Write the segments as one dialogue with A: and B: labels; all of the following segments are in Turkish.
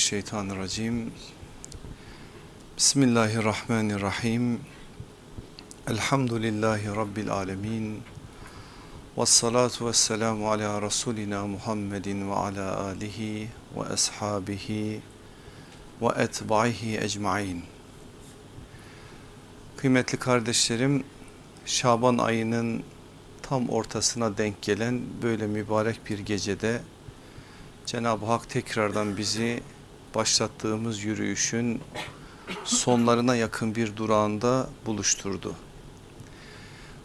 A: Mineşşeytanirracim. Bismillahirrahmanirrahim. Elhamdülillahi rabbil alamin. Ves salatu vesselamu ala rasulina Muhammedin ve ala alihi ve ashabihi ve etbaihi ecmaîn. Kıymetli kardeşlerim, Şaban ayının tam ortasına denk gelen böyle mübarek bir gecede Cenab-ı Hak tekrardan bizi başlattığımız yürüyüşün sonlarına yakın bir durağında buluşturdu.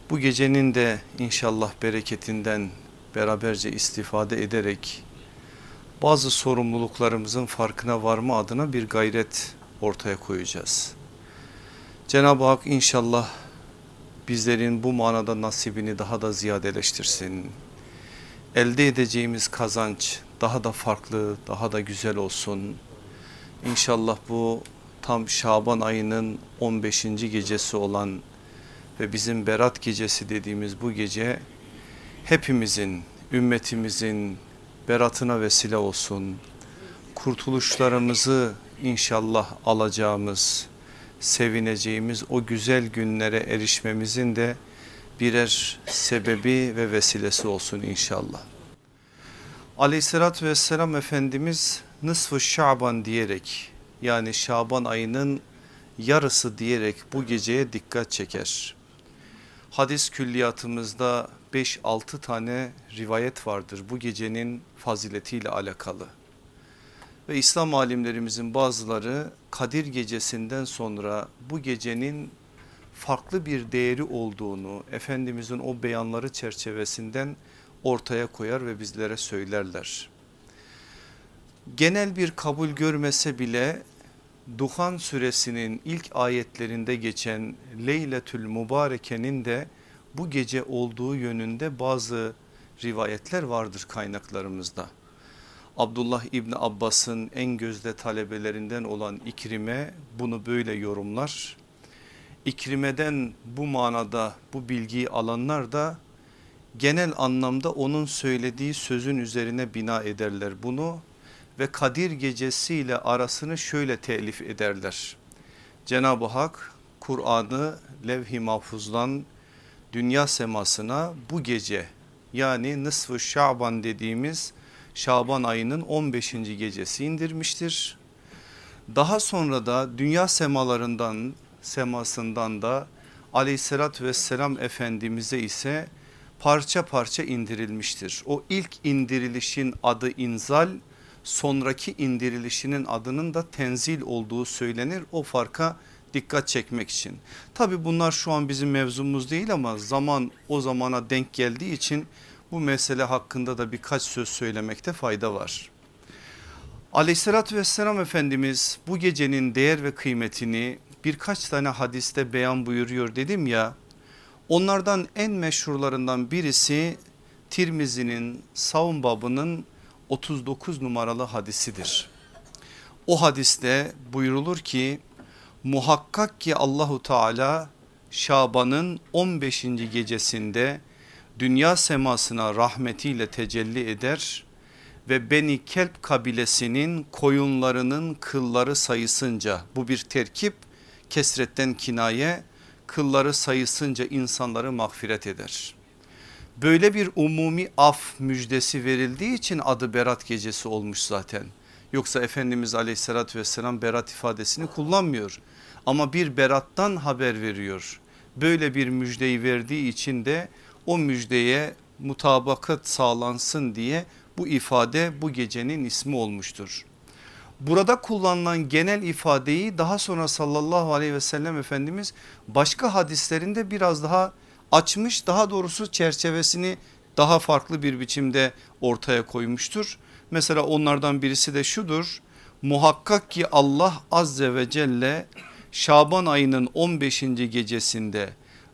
A: Bu gecenin de inşallah bereketinden beraberce istifade ederek bazı sorumluluklarımızın farkına varma adına bir gayret ortaya koyacağız. Cenab-ı Hak inşallah bizlerin bu manada nasibini daha da ziyadeleştirsin. Elde edeceğimiz kazanç daha da farklı, daha da güzel olsun. İnşallah bu tam Şaban ayının 15. gecesi olan ve bizim Berat gecesi dediğimiz bu gece hepimizin, ümmetimizin beratına vesile olsun. Kurtuluşlarımızı inşallah alacağımız, sevineceğimiz o güzel günlere erişmemizin de birer sebebi ve vesilesi olsun inşallah. Aleyhissalatü vesselam Efendimiz nısfı Şaban diyerek yani Şaban ayının yarısı diyerek bu geceye dikkat çeker. Hadis külliyatımızda 5-6 tane rivayet vardır bu gecenin faziletiyle alakalı. Ve İslam alimlerimizin bazıları Kadir gecesinden sonra bu gecenin farklı bir değeri olduğunu Efendimizin o beyanları çerçevesinden ortaya koyar ve bizlere söylerler. Genel bir kabul görmese bile Duhan suresinin ilk ayetlerinde geçen Leyletül Mübareke'nin de bu gece olduğu yönünde bazı rivayetler vardır kaynaklarımızda. Abdullah İbni Abbas'ın en gözde talebelerinden olan İkrime bunu böyle yorumlar. İkrime'den bu manada bu bilgiyi alanlar da genel anlamda onun söylediği sözün üzerine bina ederler bunu ve Kadir gecesi ile arasını şöyle telif ederler. Cenab-ı Hak Kur'an'ı levh-i mahfuzdan dünya semasına bu gece yani nısfı Şaban dediğimiz Şaban ayının 15. gecesi indirmiştir. Daha sonra da dünya semalarından semasından da aleyhissalatü vesselam efendimize ise parça parça indirilmiştir. O ilk indirilişin adı inzal sonraki indirilişinin adının da tenzil olduğu söylenir o farka dikkat çekmek için. Tabi bunlar şu an bizim mevzumuz değil ama zaman o zamana denk geldiği için bu mesele hakkında da birkaç söz söylemekte fayda var. Aleyhissalatü vesselam Efendimiz bu gecenin değer ve kıymetini birkaç tane hadiste beyan buyuruyor dedim ya Onlardan en meşhurlarından birisi Tirmizi'nin savun babının 39 numaralı hadisidir. O hadiste buyurulur ki muhakkak ki Allahu Teala Şaban'ın 15. gecesinde dünya semasına rahmetiyle tecelli eder ve Beni Kelp kabilesinin koyunlarının kılları sayısınca bu bir terkip kesretten kinaye kılları sayısınca insanları mağfiret eder. Böyle bir umumi af müjdesi verildiği için adı Berat gecesi olmuş zaten. Yoksa Efendimiz aleyhissalatü vesselam berat ifadesini kullanmıyor. Ama bir berattan haber veriyor. Böyle bir müjdeyi verdiği için de o müjdeye mutabakat sağlansın diye bu ifade bu gecenin ismi olmuştur. Burada kullanılan genel ifadeyi daha sonra sallallahu aleyhi ve sellem Efendimiz başka hadislerinde biraz daha açmış daha doğrusu çerçevesini daha farklı bir biçimde ortaya koymuştur. Mesela onlardan birisi de şudur muhakkak ki Allah azze ve celle Şaban ayının 15. gecesinde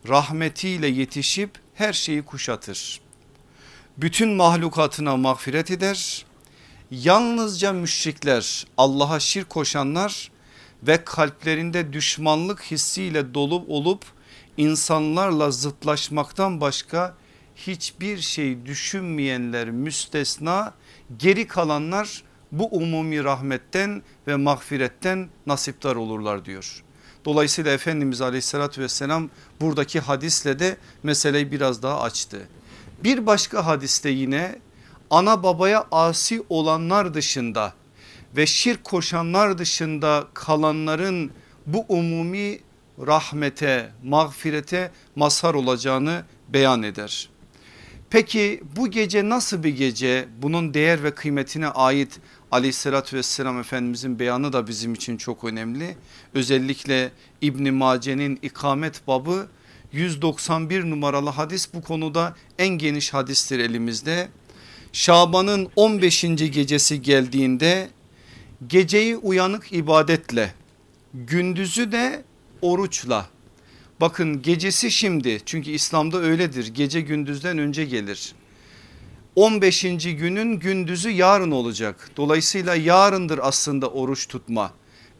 A: rahmetiyle yetişip her şeyi kuşatır. Bütün mahlukatına mağfiret eder Yalnızca müşrikler Allah'a şirk koşanlar ve kalplerinde düşmanlık hissiyle dolup olup insanlarla zıtlaşmaktan başka hiçbir şey düşünmeyenler müstesna geri kalanlar bu umumi rahmetten ve mağfiretten nasiptar olurlar diyor. Dolayısıyla Efendimiz aleyhissalatü vesselam buradaki hadisle de meseleyi biraz daha açtı. Bir başka hadiste yine ana babaya asi olanlar dışında ve şirk koşanlar dışında kalanların bu umumi rahmete, mağfirete mazhar olacağını beyan eder. Peki bu gece nasıl bir gece? Bunun değer ve kıymetine ait aleyhissalatü vesselam Efendimizin beyanı da bizim için çok önemli. Özellikle İbn Mace'nin ikamet babı 191 numaralı hadis bu konuda en geniş hadistir elimizde. Şaban'ın 15. gecesi geldiğinde geceyi uyanık ibadetle gündüzü de oruçla bakın gecesi şimdi çünkü İslam'da öyledir gece gündüzden önce gelir 15. günün gündüzü yarın olacak dolayısıyla yarındır aslında oruç tutma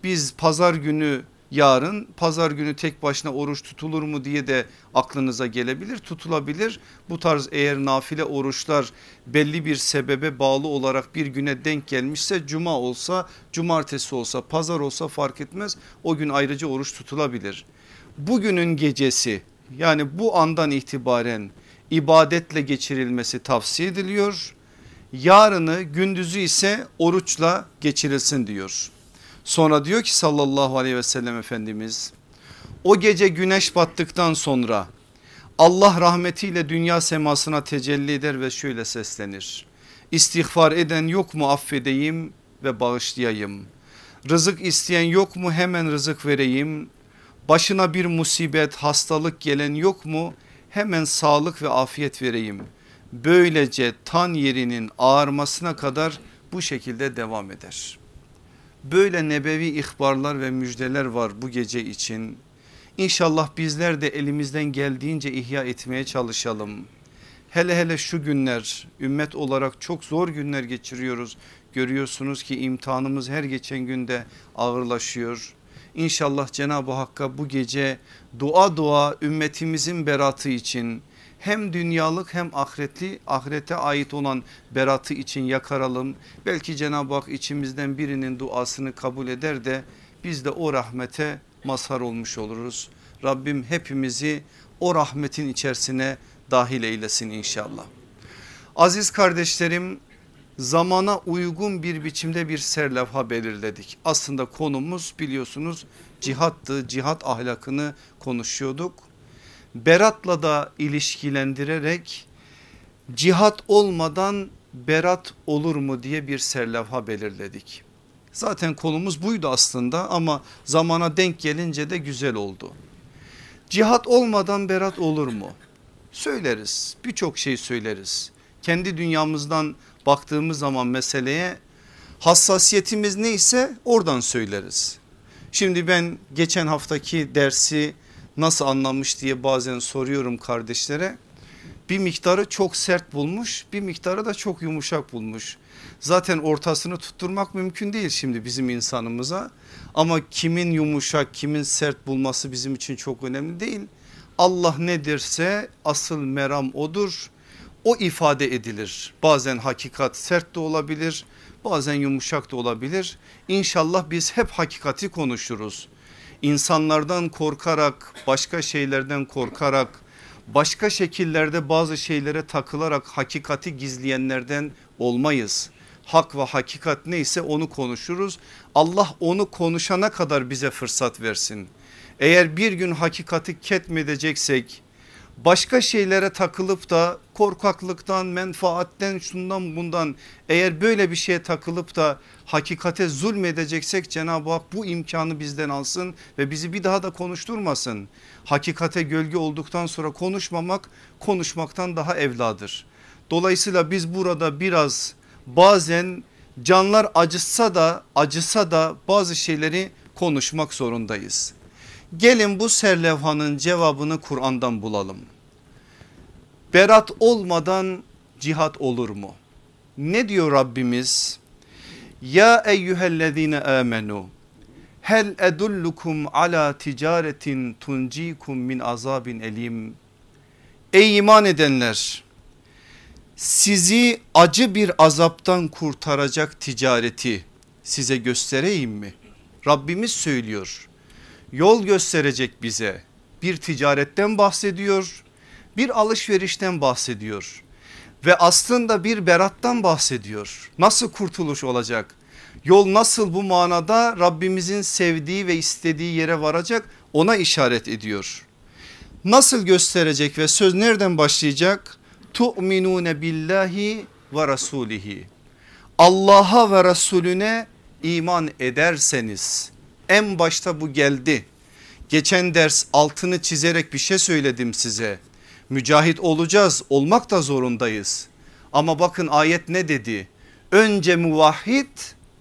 A: biz pazar günü yarın pazar günü tek başına oruç tutulur mu diye de aklınıza gelebilir tutulabilir. Bu tarz eğer nafile oruçlar belli bir sebebe bağlı olarak bir güne denk gelmişse cuma olsa cumartesi olsa pazar olsa fark etmez o gün ayrıca oruç tutulabilir. Bugünün gecesi yani bu andan itibaren ibadetle geçirilmesi tavsiye ediliyor. Yarını gündüzü ise oruçla geçirilsin diyor. Sonra diyor ki sallallahu aleyhi ve sellem Efendimiz o gece güneş battıktan sonra Allah rahmetiyle dünya semasına tecelli eder ve şöyle seslenir. İstiğfar eden yok mu affedeyim ve bağışlayayım. Rızık isteyen yok mu hemen rızık vereyim. Başına bir musibet hastalık gelen yok mu hemen sağlık ve afiyet vereyim. Böylece tan yerinin ağarmasına kadar bu şekilde devam eder. Böyle nebevi ihbarlar ve müjdeler var bu gece için. İnşallah bizler de elimizden geldiğince ihya etmeye çalışalım. Hele hele şu günler ümmet olarak çok zor günler geçiriyoruz. Görüyorsunuz ki imtihanımız her geçen günde ağırlaşıyor. İnşallah Cenab-ı Hakk'a bu gece dua dua ümmetimizin beratı için hem dünyalık hem ahiretli ahirete ait olan beratı için yakaralım. Belki Cenab-ı Hak içimizden birinin duasını kabul eder de biz de o rahmete mazhar olmuş oluruz. Rabbim hepimizi o rahmetin içerisine dahil eylesin inşallah. Aziz kardeşlerim zamana uygun bir biçimde bir serlevha belirledik. Aslında konumuz biliyorsunuz cihattı cihat ahlakını konuşuyorduk beratla da ilişkilendirerek cihat olmadan berat olur mu diye bir serlevha belirledik. Zaten konumuz buydu aslında ama zamana denk gelince de güzel oldu. Cihat olmadan berat olur mu? Söyleriz birçok şey söyleriz. Kendi dünyamızdan baktığımız zaman meseleye hassasiyetimiz neyse oradan söyleriz. Şimdi ben geçen haftaki dersi nasıl anlamış diye bazen soruyorum kardeşlere. Bir miktarı çok sert bulmuş bir miktarı da çok yumuşak bulmuş. Zaten ortasını tutturmak mümkün değil şimdi bizim insanımıza. Ama kimin yumuşak kimin sert bulması bizim için çok önemli değil. Allah ne derse asıl meram odur. O ifade edilir. Bazen hakikat sert de olabilir bazen yumuşak da olabilir. İnşallah biz hep hakikati konuşuruz insanlardan korkarak başka şeylerden korkarak başka şekillerde bazı şeylere takılarak hakikati gizleyenlerden olmayız. Hak ve hakikat neyse onu konuşuruz. Allah onu konuşana kadar bize fırsat versin. Eğer bir gün hakikati ketmedeceksek başka şeylere takılıp da korkaklıktan menfaatten şundan bundan eğer böyle bir şeye takılıp da hakikate zulmedeceksek Cenab-ı Hak bu imkanı bizden alsın ve bizi bir daha da konuşturmasın. Hakikate gölge olduktan sonra konuşmamak konuşmaktan daha evladır. Dolayısıyla biz burada biraz bazen canlar acısa da acısa da bazı şeyleri konuşmak zorundayız. Gelin bu serlevhanın cevabını Kur'an'dan bulalım. Berat olmadan cihat olur mu? Ne diyor Rabbimiz? Ya eyyühellezine amenu hel edullukum ala ticaretin tuncikum min azabin elim. Ey iman edenler sizi acı bir azaptan kurtaracak ticareti size göstereyim mi? Rabbimiz söylüyor. Yol gösterecek bize. Bir ticaretten bahsediyor. Bir alışverişten bahsediyor. Ve aslında bir berattan bahsediyor. Nasıl kurtuluş olacak? Yol nasıl bu manada Rabbimizin sevdiği ve istediği yere varacak ona işaret ediyor. Nasıl gösterecek ve söz nereden başlayacak? Tu'minune billahi ve rasulihi. Allah'a ve Resulüne iman ederseniz en başta bu geldi. Geçen ders altını çizerek bir şey söyledim size. Mücahit olacağız olmak da zorundayız. Ama bakın ayet ne dedi? Önce muvahhid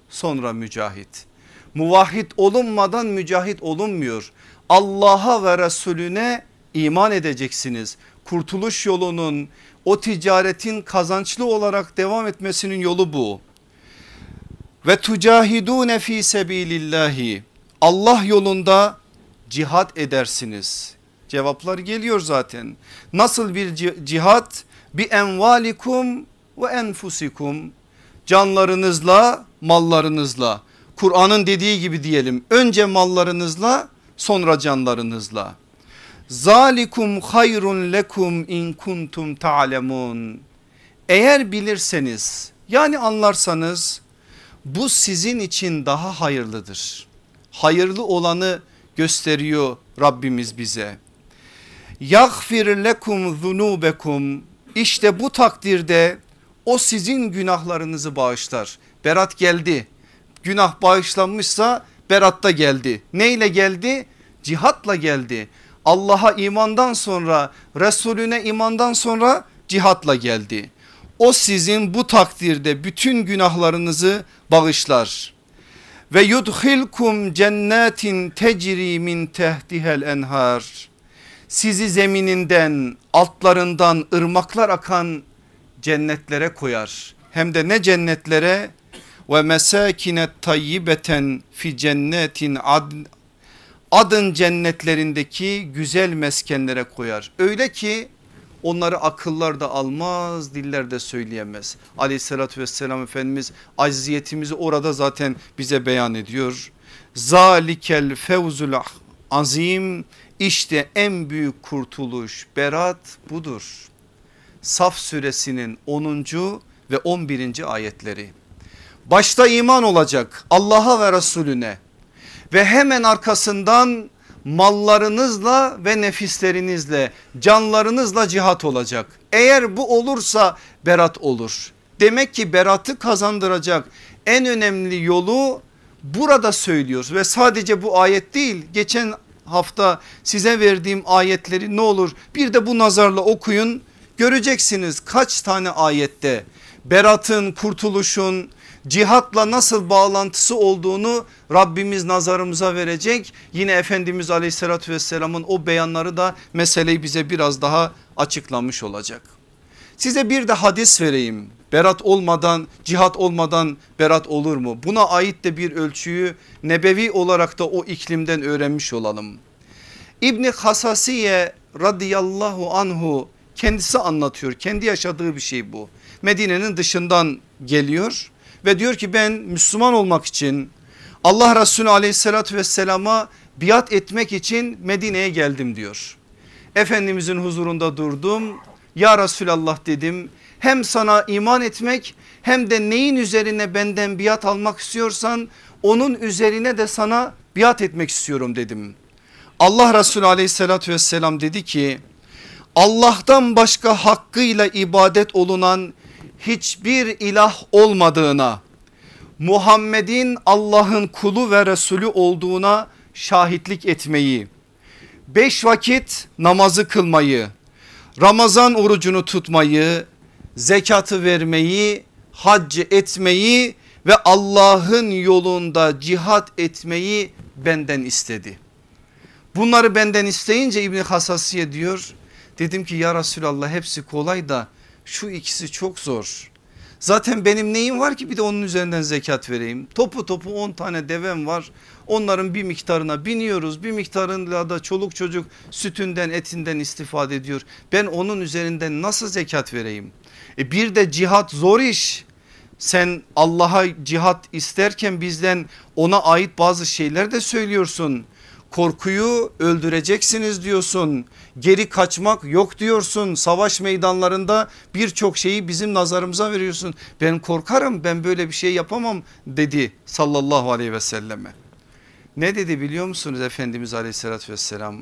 A: sonra mücahit. Muvahhid olunmadan mücahit olunmuyor. Allah'a ve Resulüne iman edeceksiniz. Kurtuluş yolunun o ticaretin kazançlı olarak devam etmesinin yolu bu. Ve tucahidune fi sebilillahi Allah yolunda cihat edersiniz. Cevaplar geliyor zaten. Nasıl bir cihat? Bi envalikum ve enfusikum. Canlarınızla, mallarınızla. Kur'an'ın dediği gibi diyelim. Önce mallarınızla, sonra canlarınızla. Zalikum hayrun lekum in kuntum ta'lemun. Eğer bilirseniz yani anlarsanız bu sizin için daha hayırlıdır. Hayırlı olanı gösteriyor Rabbimiz bize. Yaghfir lekum zunubekum işte bu takdirde o sizin günahlarınızı bağışlar. Berat geldi. Günah bağışlanmışsa Berat da geldi. Neyle geldi? Cihatla geldi. Allah'a imandan sonra Resulüne imandan sonra cihatla geldi. O sizin bu takdirde bütün günahlarınızı bağışlar. Ve yudhilkum cennetin tecri min tehtihel enhar. Sizi zemininden altlarından ırmaklar akan cennetlere koyar. Hem de ne cennetlere? Ve mesakinet tayyibeten fi cennetin adn adın cennetlerindeki güzel meskenlere koyar. Öyle ki onları akıllar da almaz diller de söyleyemez. Aleyhissalatü vesselam Efendimiz aziyetimizi orada zaten bize beyan ediyor. Zalikel fevzul azim işte en büyük kurtuluş berat budur. Saf suresinin 10. ve 11. ayetleri. Başta iman olacak Allah'a ve Resulüne ve hemen arkasından mallarınızla ve nefislerinizle canlarınızla cihat olacak. Eğer bu olursa berat olur. Demek ki beratı kazandıracak en önemli yolu burada söylüyoruz ve sadece bu ayet değil geçen hafta size verdiğim ayetleri ne olur bir de bu nazarla okuyun göreceksiniz kaç tane ayette beratın kurtuluşun cihatla nasıl bağlantısı olduğunu Rabbimiz nazarımıza verecek. Yine Efendimiz aleyhissalatü vesselamın o beyanları da meseleyi bize biraz daha açıklamış olacak. Size bir de hadis vereyim. Berat olmadan cihat olmadan berat olur mu? Buna ait de bir ölçüyü nebevi olarak da o iklimden öğrenmiş olalım. İbni Hasasiye radıyallahu anhu kendisi anlatıyor. Kendi yaşadığı bir şey bu. Medine'nin dışından geliyor ve diyor ki ben Müslüman olmak için Allah Resulü aleyhissalatü vesselama biat etmek için Medine'ye geldim diyor. Efendimizin huzurunda durdum ya Resulallah dedim hem sana iman etmek hem de neyin üzerine benden biat almak istiyorsan onun üzerine de sana biat etmek istiyorum dedim. Allah Resulü aleyhissalatü vesselam dedi ki Allah'tan başka hakkıyla ibadet olunan hiçbir ilah olmadığına Muhammed'in Allah'ın kulu ve Resulü olduğuna şahitlik etmeyi, beş vakit namazı kılmayı, Ramazan orucunu tutmayı, zekatı vermeyi, hac etmeyi ve Allah'ın yolunda cihat etmeyi benden istedi. Bunları benden isteyince İbni Hasasiye diyor dedim ki ya Resulallah hepsi kolay da şu ikisi çok zor. Zaten benim neyim var ki bir de onun üzerinden zekat vereyim. Topu topu 10 tane devem var. Onların bir miktarına biniyoruz. Bir miktarıyla da çoluk çocuk sütünden etinden istifade ediyor. Ben onun üzerinden nasıl zekat vereyim? E bir de cihat zor iş. Sen Allah'a cihat isterken bizden ona ait bazı şeyler de söylüyorsun. Korkuyu öldüreceksiniz diyorsun. Geri kaçmak yok diyorsun. Savaş meydanlarında birçok şeyi bizim nazarımıza veriyorsun. Ben korkarım ben böyle bir şey yapamam dedi sallallahu aleyhi ve selleme. Ne dedi biliyor musunuz Efendimiz aleyhissalatü vesselam?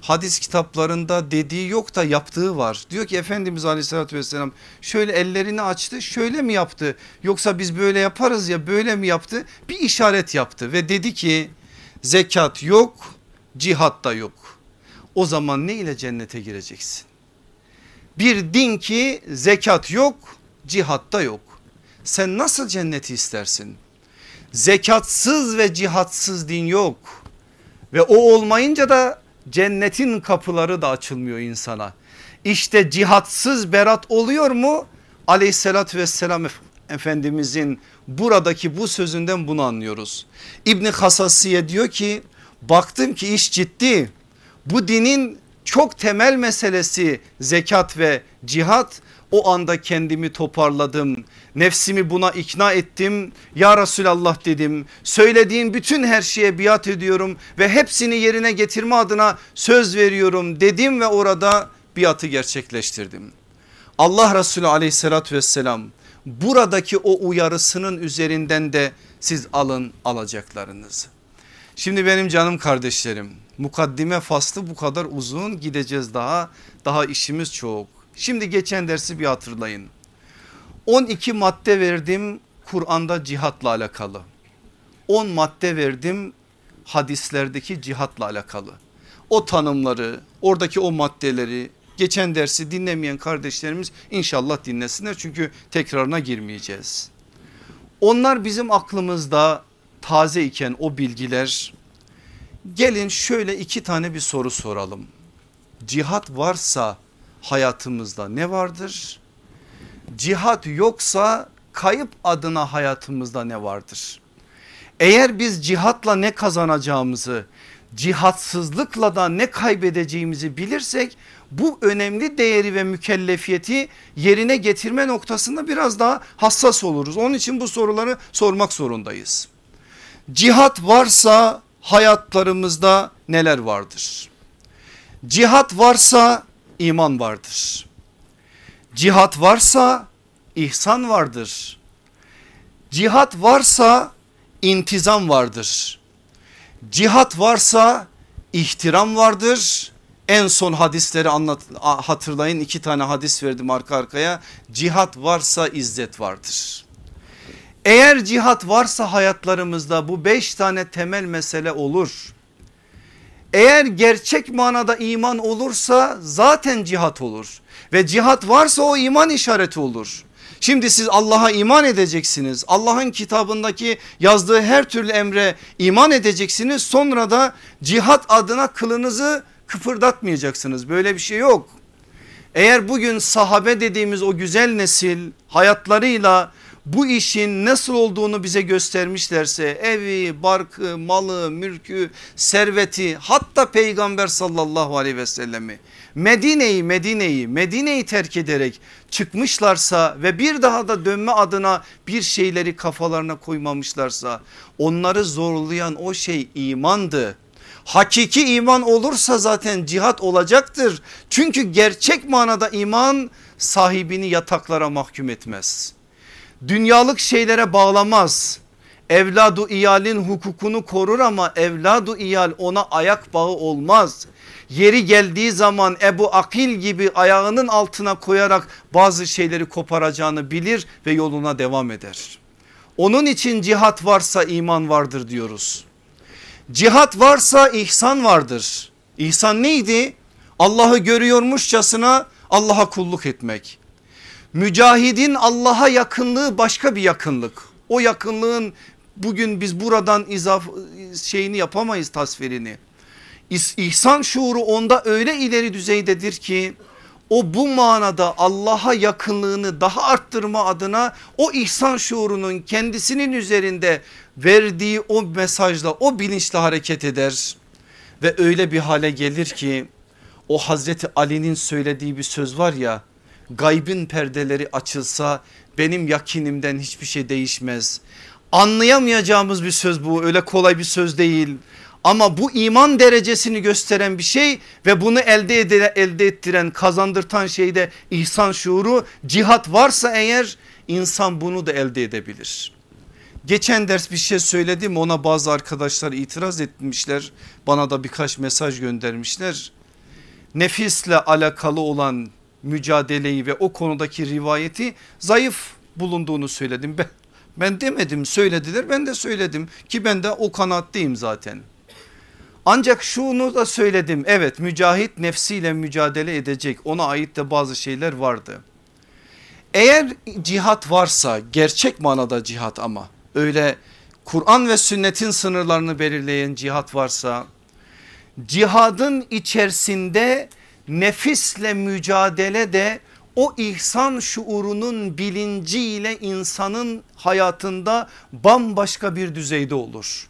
A: hadis kitaplarında dediği yok da yaptığı var. Diyor ki Efendimiz aleyhissalatü vesselam şöyle ellerini açtı şöyle mi yaptı yoksa biz böyle yaparız ya böyle mi yaptı bir işaret yaptı ve dedi ki zekat yok cihat da yok. O zaman ne ile cennete gireceksin? Bir din ki zekat yok cihatta yok. Sen nasıl cenneti istersin? Zekatsız ve cihatsız din yok. Ve o olmayınca da cennetin kapıları da açılmıyor insana. İşte cihatsız berat oluyor mu? Aleyhissalatü vesselam Efendimizin buradaki bu sözünden bunu anlıyoruz. İbni Kasasiye diyor ki baktım ki iş ciddi. Bu dinin çok temel meselesi zekat ve cihat o anda kendimi toparladım. Nefsimi buna ikna ettim. Ya Resulallah dedim. Söylediğin bütün her şeye biat ediyorum ve hepsini yerine getirme adına söz veriyorum dedim ve orada biatı gerçekleştirdim. Allah Resulü aleyhissalatü vesselam buradaki o uyarısının üzerinden de siz alın alacaklarınızı. Şimdi benim canım kardeşlerim mukaddime faslı bu kadar uzun gideceğiz daha daha işimiz çok. Şimdi geçen dersi bir hatırlayın. 12 madde verdim Kur'an'da cihatla alakalı. 10 madde verdim hadislerdeki cihatla alakalı. O tanımları oradaki o maddeleri geçen dersi dinlemeyen kardeşlerimiz inşallah dinlesinler çünkü tekrarına girmeyeceğiz. Onlar bizim aklımızda taze iken o bilgiler gelin şöyle iki tane bir soru soralım. Cihat varsa hayatımızda ne vardır? Cihat yoksa kayıp adına hayatımızda ne vardır? Eğer biz cihatla ne kazanacağımızı cihatsızlıkla da ne kaybedeceğimizi bilirsek bu önemli değeri ve mükellefiyeti yerine getirme noktasında biraz daha hassas oluruz. Onun için bu soruları sormak zorundayız. Cihat varsa hayatlarımızda neler vardır? Cihat varsa iman vardır. Cihat varsa ihsan vardır. Cihat varsa intizam vardır. Cihat varsa ihtiram vardır. En son hadisleri anlat, hatırlayın iki tane hadis verdim arka arkaya. Cihat varsa izzet vardır. Eğer cihat varsa hayatlarımızda bu beş tane temel mesele olur. Eğer gerçek manada iman olursa zaten cihat olur ve cihat varsa o iman işareti olur. Şimdi siz Allah'a iman edeceksiniz. Allah'ın kitabındaki yazdığı her türlü emre iman edeceksiniz. Sonra da cihat adına kılınızı kıpırdatmayacaksınız. Böyle bir şey yok. Eğer bugün sahabe dediğimiz o güzel nesil hayatlarıyla bu işin nasıl olduğunu bize göstermişlerse evi, barkı, malı, mülkü, serveti hatta peygamber sallallahu aleyhi ve sellemi Medine'yi Medine'yi Medine'yi terk ederek çıkmışlarsa ve bir daha da dönme adına bir şeyleri kafalarına koymamışlarsa onları zorlayan o şey imandı. Hakiki iman olursa zaten cihat olacaktır. Çünkü gerçek manada iman sahibini yataklara mahkum etmez dünyalık şeylere bağlamaz. Evladu iyalin hukukunu korur ama evladu iyal ona ayak bağı olmaz. Yeri geldiği zaman Ebu Akil gibi ayağının altına koyarak bazı şeyleri koparacağını bilir ve yoluna devam eder. Onun için cihat varsa iman vardır diyoruz. Cihat varsa ihsan vardır. İhsan neydi? Allah'ı görüyormuşçasına Allah'a kulluk etmek. Mücahidin Allah'a yakınlığı başka bir yakınlık. O yakınlığın bugün biz buradan izaf şeyini yapamayız tasvirini. İhsan şuuru onda öyle ileri düzeydedir ki o bu manada Allah'a yakınlığını daha arttırma adına o ihsan şuurunun kendisinin üzerinde verdiği o mesajla o bilinçle hareket eder. Ve öyle bir hale gelir ki o Hazreti Ali'nin söylediği bir söz var ya gaybın perdeleri açılsa benim yakinimden hiçbir şey değişmez. Anlayamayacağımız bir söz bu öyle kolay bir söz değil. Ama bu iman derecesini gösteren bir şey ve bunu elde, edile, elde ettiren kazandırtan şeyde ihsan şuuru cihat varsa eğer insan bunu da elde edebilir. Geçen ders bir şey söyledim ona bazı arkadaşlar itiraz etmişler bana da birkaç mesaj göndermişler. Nefisle alakalı olan mücadeleyi ve o konudaki rivayeti zayıf bulunduğunu söyledim. Ben, ben demedim söylediler ben de söyledim ki ben de o kanaatteyim zaten. Ancak şunu da söyledim evet mücahit nefsiyle mücadele edecek ona ait de bazı şeyler vardı. Eğer cihat varsa gerçek manada cihat ama öyle Kur'an ve sünnetin sınırlarını belirleyen cihat varsa cihadın içerisinde nefisle mücadele de o ihsan şuurunun bilinciyle insanın hayatında bambaşka bir düzeyde olur.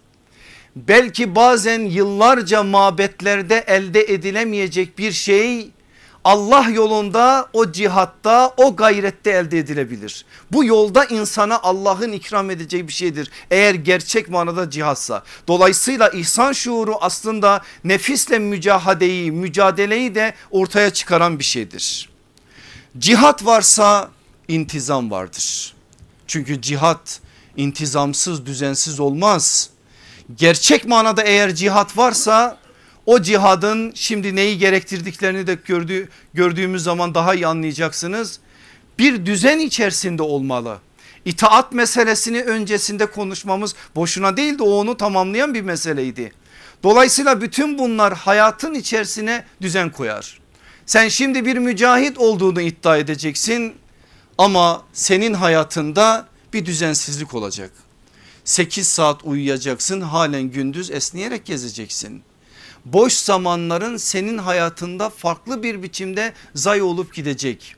A: Belki bazen yıllarca mabetlerde elde edilemeyecek bir şey Allah yolunda o cihatta o gayrette elde edilebilir. Bu yolda insana Allah'ın ikram edeceği bir şeydir. Eğer gerçek manada cihatsa. Dolayısıyla ihsan şuuru aslında nefisle mücahadeyi mücadeleyi de ortaya çıkaran bir şeydir. Cihat varsa intizam vardır. Çünkü cihat intizamsız düzensiz olmaz. Gerçek manada eğer cihat varsa o cihadın şimdi neyi gerektirdiklerini de gördüğü, gördüğümüz zaman daha iyi anlayacaksınız. Bir düzen içerisinde olmalı. İtaat meselesini öncesinde konuşmamız boşuna değildi o onu tamamlayan bir meseleydi. Dolayısıyla bütün bunlar hayatın içerisine düzen koyar. Sen şimdi bir mücahit olduğunu iddia edeceksin ama senin hayatında bir düzensizlik olacak. 8 saat uyuyacaksın halen gündüz esneyerek gezeceksin boş zamanların senin hayatında farklı bir biçimde zay olup gidecek.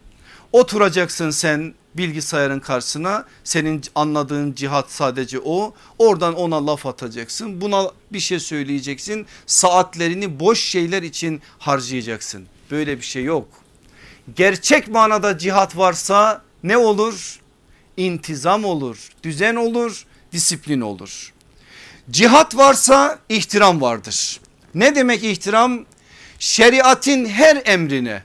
A: Oturacaksın sen bilgisayarın karşısına senin anladığın cihat sadece o oradan ona laf atacaksın buna bir şey söyleyeceksin saatlerini boş şeyler için harcayacaksın böyle bir şey yok. Gerçek manada cihat varsa ne olur? İntizam olur, düzen olur, disiplin olur. Cihat varsa ihtiram vardır. Ne demek ihtiram? Şeriatın her emrine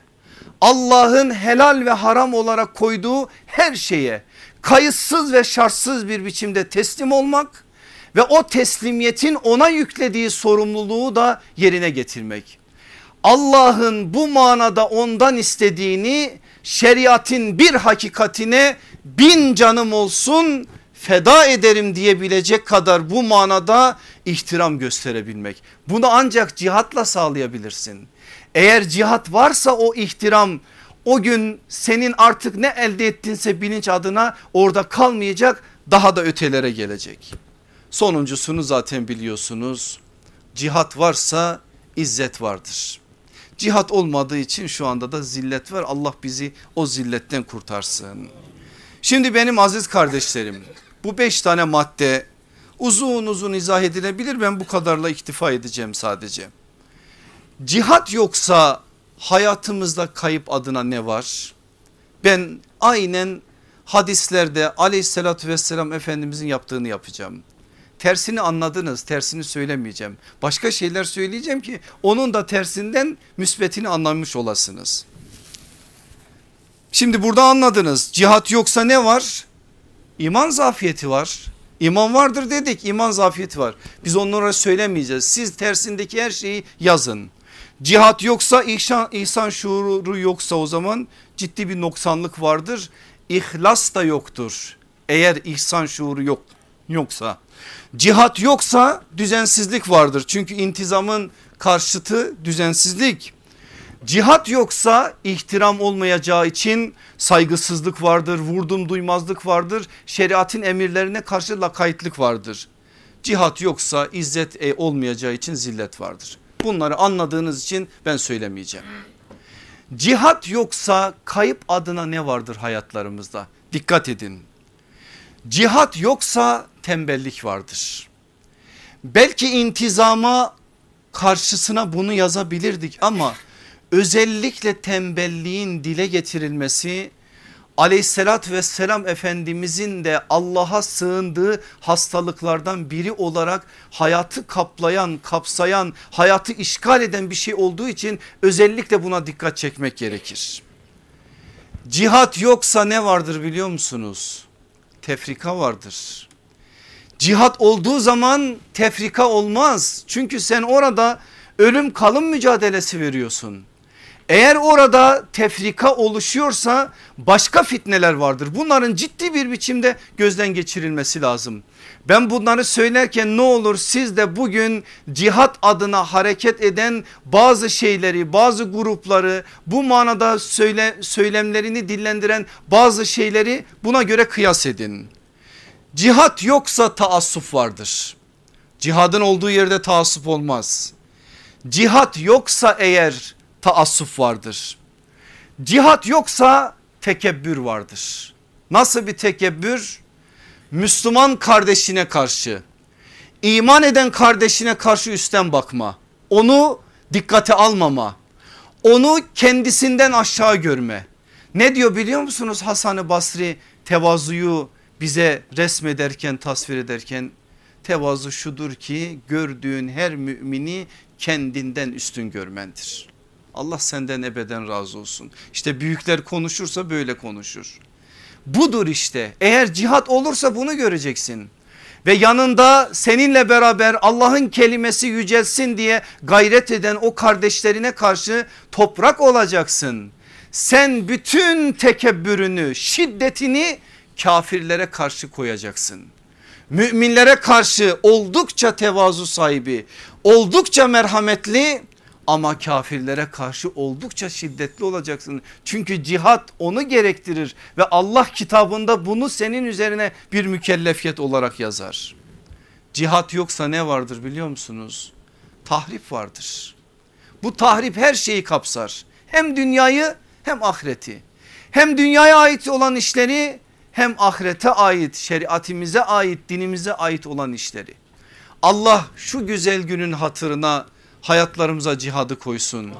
A: Allah'ın helal ve haram olarak koyduğu her şeye kayıtsız ve şartsız bir biçimde teslim olmak ve o teslimiyetin ona yüklediği sorumluluğu da yerine getirmek. Allah'ın bu manada ondan istediğini şeriatın bir hakikatine bin canım olsun feda ederim diyebilecek kadar bu manada ihtiram gösterebilmek. Bunu ancak cihatla sağlayabilirsin. Eğer cihat varsa o ihtiram o gün senin artık ne elde ettinse bilinç adına orada kalmayacak daha da ötelere gelecek. Sonuncusunu zaten biliyorsunuz cihat varsa izzet vardır. Cihat olmadığı için şu anda da zillet var Allah bizi o zilletten kurtarsın. Şimdi benim aziz kardeşlerim bu beş tane madde uzun uzun izah edilebilir ben bu kadarla iktifa edeceğim sadece. Cihat yoksa hayatımızda kayıp adına ne var? Ben aynen hadislerde aleyhissalatü vesselam efendimizin yaptığını yapacağım. Tersini anladınız tersini söylemeyeceğim. Başka şeyler söyleyeceğim ki onun da tersinden müsbetini anlamış olasınız. Şimdi burada anladınız cihat yoksa ne var? İman zafiyeti var. İman vardır dedik iman zafiyeti var. Biz onlara söylemeyeceğiz. Siz tersindeki her şeyi yazın. Cihat yoksa ihsan, ihsan şuuru yoksa o zaman ciddi bir noksanlık vardır. İhlas da yoktur. Eğer ihsan şuuru yok yoksa. Cihat yoksa düzensizlik vardır. Çünkü intizamın karşıtı düzensizlik. Cihat yoksa ihtiram olmayacağı için saygısızlık vardır, vurdum duymazlık vardır, şeriatın emirlerine karşı lakaytlık vardır. Cihat yoksa izzet e, olmayacağı için zillet vardır. Bunları anladığınız için ben söylemeyeceğim. Cihat yoksa kayıp adına ne vardır hayatlarımızda? Dikkat edin. Cihat yoksa tembellik vardır. Belki intizama karşısına bunu yazabilirdik ama özellikle tembelliğin dile getirilmesi aleyhissalat vesselam efendimizin de Allah'a sığındığı hastalıklardan biri olarak hayatı kaplayan kapsayan hayatı işgal eden bir şey olduğu için özellikle buna dikkat çekmek gerekir. Cihat yoksa ne vardır biliyor musunuz? Tefrika vardır. Cihat olduğu zaman tefrika olmaz. Çünkü sen orada ölüm kalım mücadelesi veriyorsun. Eğer orada tefrika oluşuyorsa başka fitneler vardır. Bunların ciddi bir biçimde gözden geçirilmesi lazım. Ben bunları söylerken ne olur siz de bugün cihat adına hareket eden bazı şeyleri bazı grupları bu manada söyle, söylemlerini dillendiren bazı şeyleri buna göre kıyas edin. Cihat yoksa taassuf vardır. Cihadın olduğu yerde taassup olmaz. Cihat yoksa eğer taassuf vardır. Cihat yoksa tekebbür vardır. Nasıl bir tekebbür? Müslüman kardeşine karşı iman eden kardeşine karşı üstten bakma. Onu dikkate almama. Onu kendisinden aşağı görme. Ne diyor biliyor musunuz Hasan-ı Basri tevazuyu bize resmederken tasvir ederken tevazu şudur ki gördüğün her mümini kendinden üstün görmendir. Allah senden ebeden razı olsun. İşte büyükler konuşursa böyle konuşur. Budur işte eğer cihat olursa bunu göreceksin. Ve yanında seninle beraber Allah'ın kelimesi yücelsin diye gayret eden o kardeşlerine karşı toprak olacaksın. Sen bütün tekebbürünü şiddetini kafirlere karşı koyacaksın. Müminlere karşı oldukça tevazu sahibi oldukça merhametli ama kafirlere karşı oldukça şiddetli olacaksın. Çünkü cihat onu gerektirir ve Allah kitabında bunu senin üzerine bir mükellefiyet olarak yazar. Cihat yoksa ne vardır biliyor musunuz? Tahrip vardır. Bu tahrip her şeyi kapsar. Hem dünyayı hem ahireti. Hem dünyaya ait olan işleri hem ahirete ait şeriatimize ait dinimize ait olan işleri. Allah şu güzel günün hatırına hayatlarımıza cihadı koysun.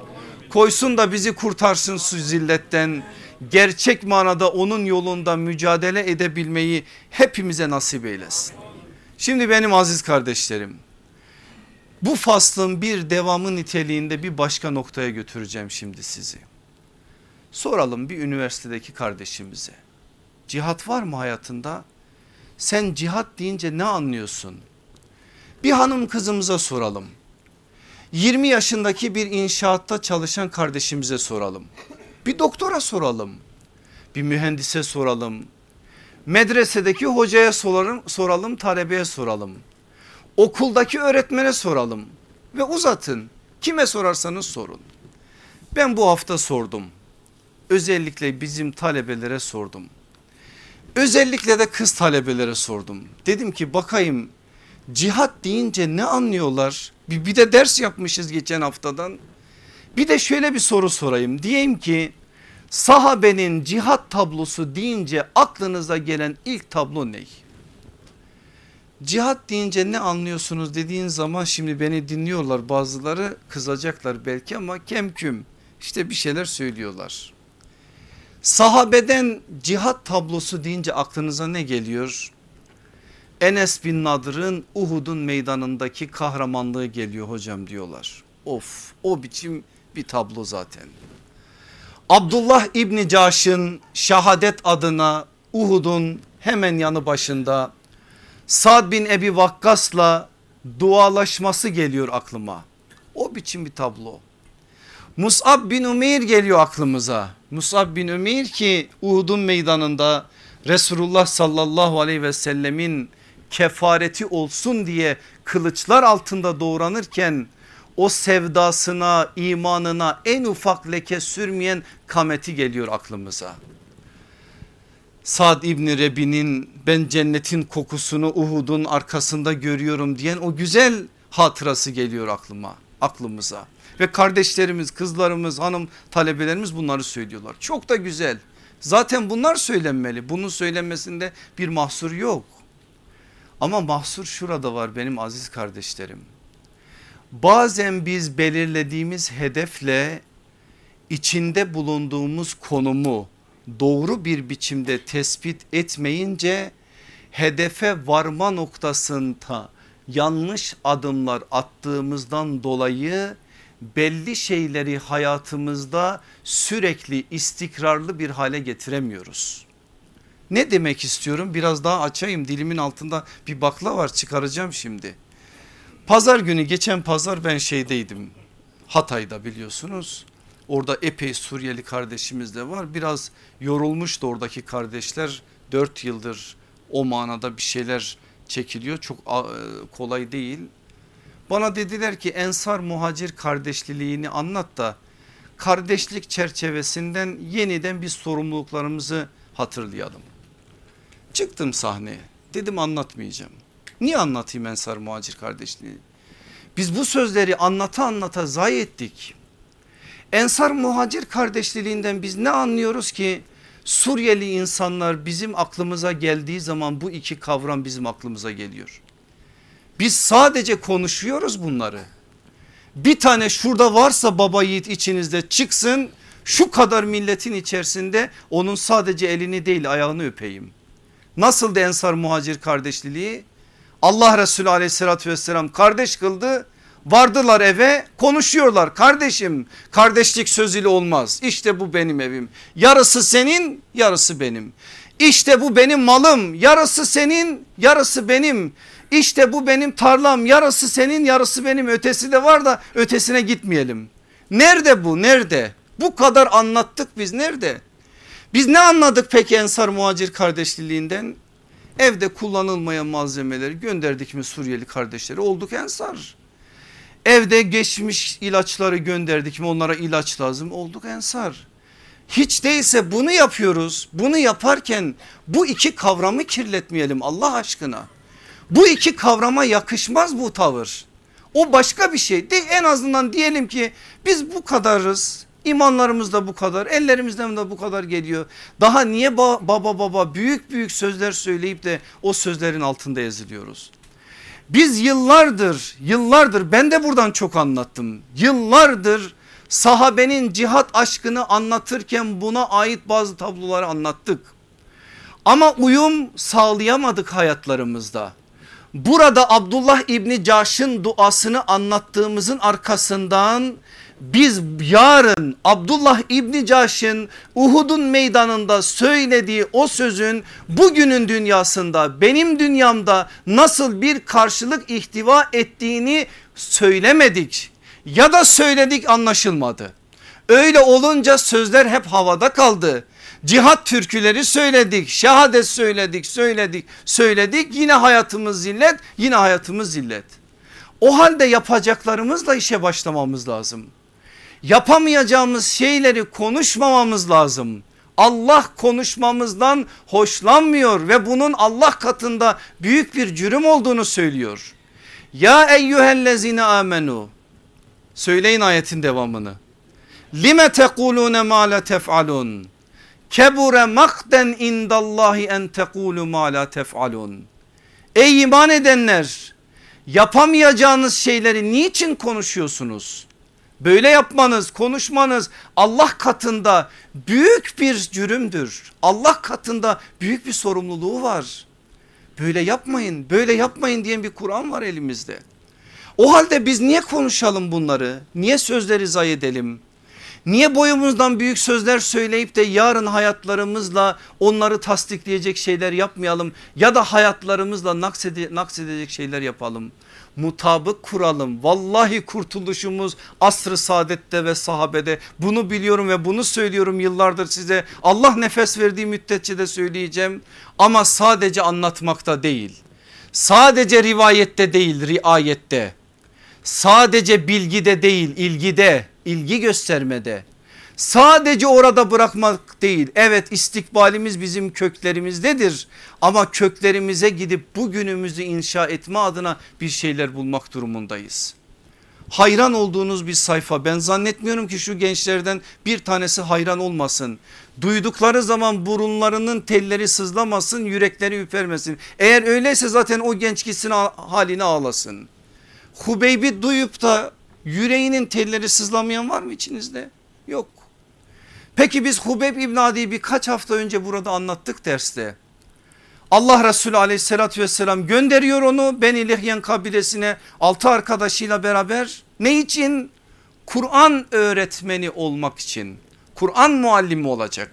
A: Koysun da bizi kurtarsın su zilletten. Gerçek manada onun yolunda mücadele edebilmeyi hepimize nasip eylesin. Şimdi benim aziz kardeşlerim bu faslın bir devamı niteliğinde bir başka noktaya götüreceğim şimdi sizi. Soralım bir üniversitedeki kardeşimize. Cihat var mı hayatında? Sen cihat deyince ne anlıyorsun? Bir hanım kızımıza soralım. 20 yaşındaki bir inşaatta çalışan kardeşimize soralım. Bir doktora soralım. Bir mühendise soralım. Medresedeki hocaya soralım, soralım talebeye soralım. Okuldaki öğretmene soralım ve uzatın. Kime sorarsanız sorun. Ben bu hafta sordum. Özellikle bizim talebelere sordum. Özellikle de kız talebelere sordum. Dedim ki bakayım cihat deyince ne anlıyorlar? Bir, bir de ders yapmışız geçen haftadan. Bir de şöyle bir soru sorayım. Diyeyim ki sahabenin cihat tablosu deyince aklınıza gelen ilk tablo ne? Cihat deyince ne anlıyorsunuz dediğin zaman şimdi beni dinliyorlar bazıları kızacaklar belki ama kemküm işte bir şeyler söylüyorlar. Sahabeden cihat tablosu deyince aklınıza ne geliyor? Enes bin Nadır'ın Uhud'un meydanındaki kahramanlığı geliyor hocam diyorlar. Of o biçim bir tablo zaten. Abdullah İbni Caş'ın şehadet adına Uhud'un hemen yanı başında Sad bin Ebi Vakkas'la dualaşması geliyor aklıma. O biçim bir tablo. Musab bin Umeyr geliyor aklımıza. Musab bin Umeyr ki Uhud'un meydanında Resulullah sallallahu aleyhi ve sellemin kefareti olsun diye kılıçlar altında doğranırken o sevdasına imanına en ufak leke sürmeyen kameti geliyor aklımıza. Sad İbni Rebi'nin ben cennetin kokusunu Uhud'un arkasında görüyorum diyen o güzel hatırası geliyor aklıma aklımıza. Ve kardeşlerimiz kızlarımız hanım talebelerimiz bunları söylüyorlar. Çok da güzel zaten bunlar söylenmeli bunun söylenmesinde bir mahsur yok. Ama mahsur şurada var benim aziz kardeşlerim. Bazen biz belirlediğimiz hedefle içinde bulunduğumuz konumu doğru bir biçimde tespit etmeyince hedefe varma noktasında yanlış adımlar attığımızdan dolayı belli şeyleri hayatımızda sürekli istikrarlı bir hale getiremiyoruz. Ne demek istiyorum biraz daha açayım dilimin altında bir bakla var çıkaracağım şimdi. Pazar günü geçen pazar ben şeydeydim Hatay'da biliyorsunuz. Orada epey Suriyeli kardeşimiz de var biraz yorulmuştu oradaki kardeşler 4 yıldır o manada bir şeyler çekiliyor çok e, kolay değil. Bana dediler ki ensar muhacir kardeşliğini anlat da kardeşlik çerçevesinden yeniden bir sorumluluklarımızı hatırlayalım. Çıktım sahneye dedim anlatmayacağım. Niye anlatayım ensar muhacir kardeşliği? Biz bu sözleri anlata anlata zayi ettik. Ensar muhacir kardeşliğinden biz ne anlıyoruz ki? Suriyeli insanlar bizim aklımıza geldiği zaman bu iki kavram bizim aklımıza geliyor. Biz sadece konuşuyoruz bunları. Bir tane şurada varsa baba yiğit içinizde çıksın şu kadar milletin içerisinde onun sadece elini değil ayağını öpeyim. Nasıl da ensar muhacir kardeşliği? Allah Resulü aleyhissalatü vesselam kardeş kıldı. Vardılar eve konuşuyorlar. Kardeşim kardeşlik sözüyle olmaz. İşte bu benim evim. Yarısı senin yarısı benim. İşte bu benim malım. Yarısı senin yarısı benim. İşte bu benim tarlam. Yarısı senin yarısı benim. Ötesi de var da ötesine gitmeyelim. Nerede bu? Nerede? Bu kadar anlattık biz. Nerede? Biz ne anladık peki Ensar Muhacir kardeşliğinden? Evde kullanılmayan malzemeleri gönderdik mi Suriyeli kardeşleri olduk Ensar. Evde geçmiş ilaçları gönderdik mi onlara ilaç lazım olduk ensar. Hiç değilse bunu yapıyoruz. Bunu yaparken bu iki kavramı kirletmeyelim Allah aşkına. Bu iki kavrama yakışmaz bu tavır. O başka bir şey. De, en azından diyelim ki biz bu kadarız. İmanlarımız da bu kadar ellerimizden de bu kadar geliyor. Daha niye baba baba büyük büyük sözler söyleyip de o sözlerin altında eziliyoruz. Biz yıllardır yıllardır ben de buradan çok anlattım. Yıllardır sahabenin cihat aşkını anlatırken buna ait bazı tabloları anlattık. Ama uyum sağlayamadık hayatlarımızda. Burada Abdullah İbni Caş'ın duasını anlattığımızın arkasından biz yarın Abdullah İbni Caş'ın Uhud'un meydanında söylediği o sözün bugünün dünyasında benim dünyamda nasıl bir karşılık ihtiva ettiğini söylemedik ya da söyledik anlaşılmadı. Öyle olunca sözler hep havada kaldı. Cihat türküleri söyledik, şehadet söyledik, söyledik, söyledik. Yine hayatımız zillet, yine hayatımız zillet. O halde yapacaklarımızla işe başlamamız lazım yapamayacağımız şeyleri konuşmamamız lazım. Allah konuşmamızdan hoşlanmıyor ve bunun Allah katında büyük bir cürüm olduğunu söylüyor. Ya eyyühellezine amenu söyleyin ayetin devamını. Lime tekulune ma la tef'alun kebure makden indallahi en tekulu ma la tef'alun. Ey iman edenler yapamayacağınız şeyleri niçin konuşuyorsunuz? Böyle yapmanız konuşmanız Allah katında büyük bir cürümdür. Allah katında büyük bir sorumluluğu var. Böyle yapmayın böyle yapmayın diyen bir Kur'an var elimizde. O halde biz niye konuşalım bunları? Niye sözleri zayi edelim? Niye boyumuzdan büyük sözler söyleyip de yarın hayatlarımızla onları tasdikleyecek şeyler yapmayalım ya da hayatlarımızla naksedecek şeyler yapalım? Mutabık kuralım. Vallahi kurtuluşumuz asr-ı saadette ve sahabede bunu biliyorum ve bunu söylüyorum yıllardır size. Allah nefes verdiği müddetçe de söyleyeceğim ama sadece anlatmakta değil. Sadece rivayette değil riayette. Sadece bilgide değil ilgide, ilgi göstermede. Sadece orada bırakmak değil. Evet istikbalimiz bizim köklerimizdedir. Ama köklerimize gidip bugünümüzü inşa etme adına bir şeyler bulmak durumundayız. Hayran olduğunuz bir sayfa ben zannetmiyorum ki şu gençlerden bir tanesi hayran olmasın. Duydukları zaman burunlarının telleri sızlamasın yürekleri üpermesin. Eğer öyleyse zaten o genç gitsin haline ağlasın. Hubeybi duyup da yüreğinin telleri sızlamayan var mı içinizde? Yok. Peki biz Hubeyb İbn Adi'yi birkaç hafta önce burada anlattık derste. Allah Resulü aleyhissalatü vesselam gönderiyor onu Beni Lihyen kabilesine altı arkadaşıyla beraber. Ne için? Kur'an öğretmeni olmak için. Kur'an muallimi olacak.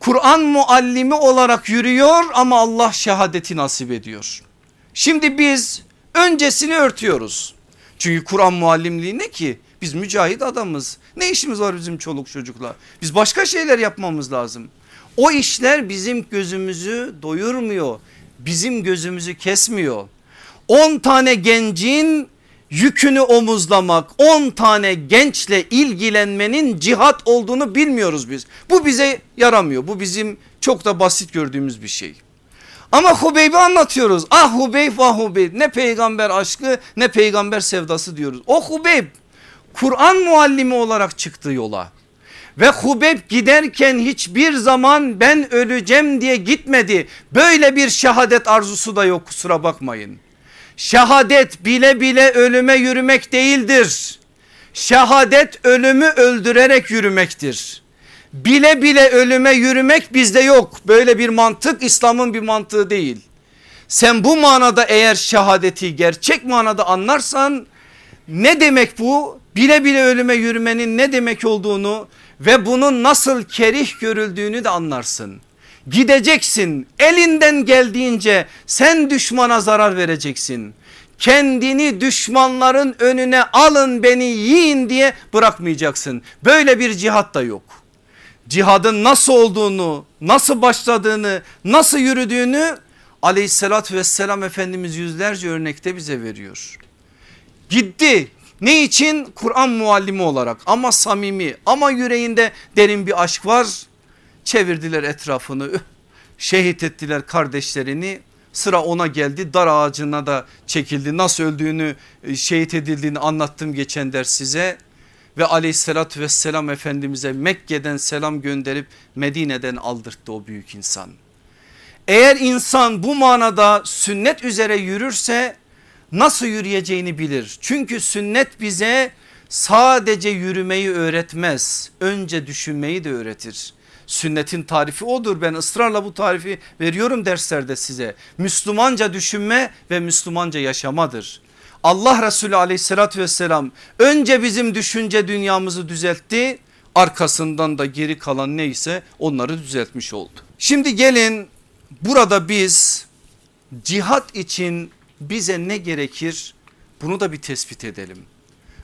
A: Kur'an muallimi olarak yürüyor ama Allah şehadeti nasip ediyor. Şimdi biz öncesini örtüyoruz. Çünkü Kur'an muallimliği ne ki? Biz mücahit adamız. Ne işimiz var bizim çoluk çocukla? Biz başka şeyler yapmamız lazım. O işler bizim gözümüzü doyurmuyor. Bizim gözümüzü kesmiyor. 10 tane gencin yükünü omuzlamak 10 tane gençle ilgilenmenin cihat olduğunu bilmiyoruz biz. Bu bize yaramıyor. Bu bizim çok da basit gördüğümüz bir şey. Ama Hubeyb'i anlatıyoruz. Ah Hubeyb ah Hubeyb ne peygamber aşkı ne peygamber sevdası diyoruz. O Hubeyb Kur'an muallimi olarak çıktı yola. Ve Hubeyb giderken hiçbir zaman ben öleceğim diye gitmedi. Böyle bir şehadet arzusu da yok kusura bakmayın. Şehadet bile bile ölüme yürümek değildir. Şehadet ölümü öldürerek yürümektir. Bile bile ölüme yürümek bizde yok. Böyle bir mantık İslam'ın bir mantığı değil. Sen bu manada eğer şehadeti gerçek manada anlarsan ne demek bu? Bile bile ölüme yürümenin ne demek olduğunu ve bunun nasıl kerih görüldüğünü de anlarsın. Gideceksin elinden geldiğince sen düşmana zarar vereceksin. Kendini düşmanların önüne alın beni yiyin diye bırakmayacaksın. Böyle bir cihat da yok. Cihadın nasıl olduğunu, nasıl başladığını, nasıl yürüdüğünü aleyhissalatü vesselam Efendimiz yüzlerce örnekte bize veriyor. Gitti ne için? Kur'an muallimi olarak. Ama samimi. Ama yüreğinde derin bir aşk var. Çevirdiler etrafını. Şehit ettiler kardeşlerini. Sıra ona geldi. Dar ağacına da çekildi. Nasıl öldüğünü e, şehit edildiğini anlattım geçen ders size. Ve aleyhissalatü vesselam efendimize Mekke'den selam gönderip Medine'den aldırttı o büyük insan. Eğer insan bu manada sünnet üzere yürürse nasıl yürüyeceğini bilir. Çünkü sünnet bize sadece yürümeyi öğretmez önce düşünmeyi de öğretir. Sünnetin tarifi odur ben ısrarla bu tarifi veriyorum derslerde size. Müslümanca düşünme ve Müslümanca yaşamadır. Allah Resulü aleyhissalatü vesselam önce bizim düşünce dünyamızı düzeltti arkasından da geri kalan neyse onları düzeltmiş oldu. Şimdi gelin burada biz cihat için bize ne gerekir bunu da bir tespit edelim.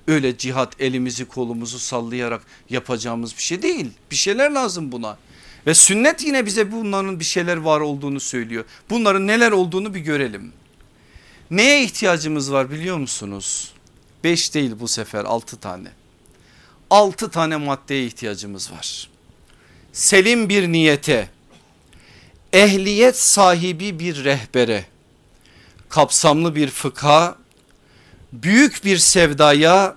A: Öyle cihat elimizi kolumuzu sallayarak yapacağımız bir şey değil. Bir şeyler lazım buna. Ve sünnet yine bize bunların bir şeyler var olduğunu söylüyor. Bunların neler olduğunu bir görelim. Neye ihtiyacımız var biliyor musunuz? Beş değil bu sefer altı tane. Altı tane maddeye ihtiyacımız var. Selim bir niyete, ehliyet sahibi bir rehbere, kapsamlı bir fıkha, büyük bir sevdaya,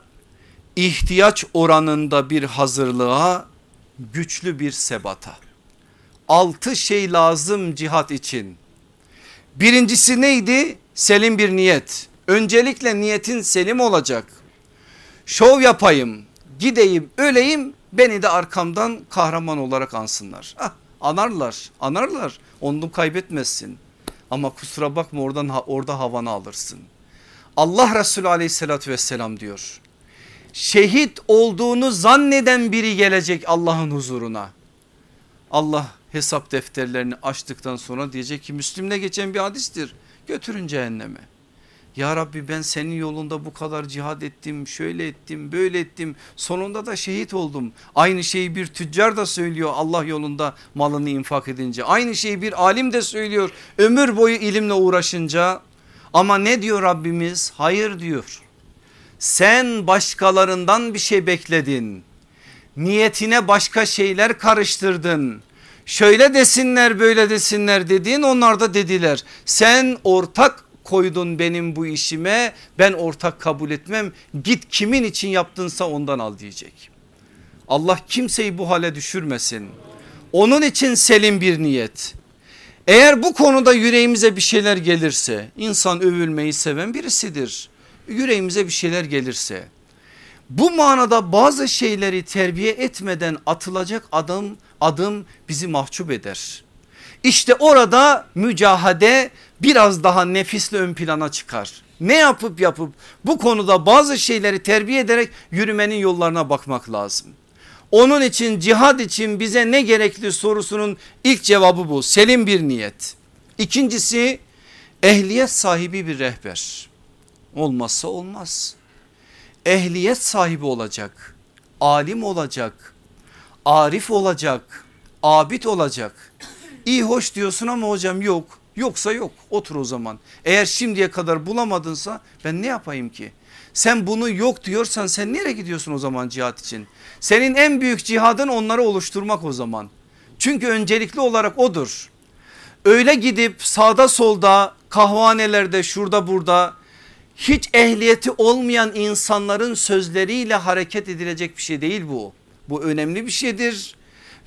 A: ihtiyaç oranında bir hazırlığa, güçlü bir sebata. Altı şey lazım cihat için. Birincisi neydi? Selim bir niyet. Öncelikle niyetin selim olacak. Şov yapayım, gideyim, öleyim, beni de arkamdan kahraman olarak ansınlar. Ah, anarlar, anarlar. Onu kaybetmezsin. Ama kusura bakma oradan orada havanı alırsın. Allah Resulü aleyhissalatü vesselam diyor. Şehit olduğunu zanneden biri gelecek Allah'ın huzuruna. Allah hesap defterlerini açtıktan sonra diyecek ki Müslüm'de geçen bir hadistir. Götürün cehenneme. Ya Rabbi ben senin yolunda bu kadar cihad ettim şöyle ettim böyle ettim sonunda da şehit oldum. Aynı şeyi bir tüccar da söylüyor Allah yolunda malını infak edince. Aynı şeyi bir alim de söylüyor ömür boyu ilimle uğraşınca. Ama ne diyor Rabbimiz? Hayır diyor. Sen başkalarından bir şey bekledin. Niyetine başka şeyler karıştırdın şöyle desinler böyle desinler dediğin onlar da dediler. Sen ortak koydun benim bu işime ben ortak kabul etmem git kimin için yaptınsa ondan al diyecek. Allah kimseyi bu hale düşürmesin. Onun için selim bir niyet. Eğer bu konuda yüreğimize bir şeyler gelirse insan övülmeyi seven birisidir. Yüreğimize bir şeyler gelirse Bu manada bazı şeyleri terbiye etmeden atılacak adım adım bizi mahcup eder. İşte orada mücahade biraz daha nefisle ön plana çıkar. Ne yapıp yapıp bu konuda bazı şeyleri terbiye ederek yürümenin yollarına bakmak lazım. Onun için cihad için bize ne gerekli sorusunun ilk cevabı bu selim bir niyet. İkincisi ehliyet sahibi bir rehber olmazsa olmaz. Ehliyet sahibi olacak, alim olacak, arif olacak, abid olacak. İyi hoş diyorsun ama hocam yok. Yoksa yok otur o zaman. Eğer şimdiye kadar bulamadınsa ben ne yapayım ki? Sen bunu yok diyorsan sen nereye gidiyorsun o zaman cihat için? Senin en büyük cihadın onları oluşturmak o zaman. Çünkü öncelikli olarak odur. Öyle gidip sağda solda kahvanelerde şurada burada hiç ehliyeti olmayan insanların sözleriyle hareket edilecek bir şey değil bu. Bu önemli bir şeydir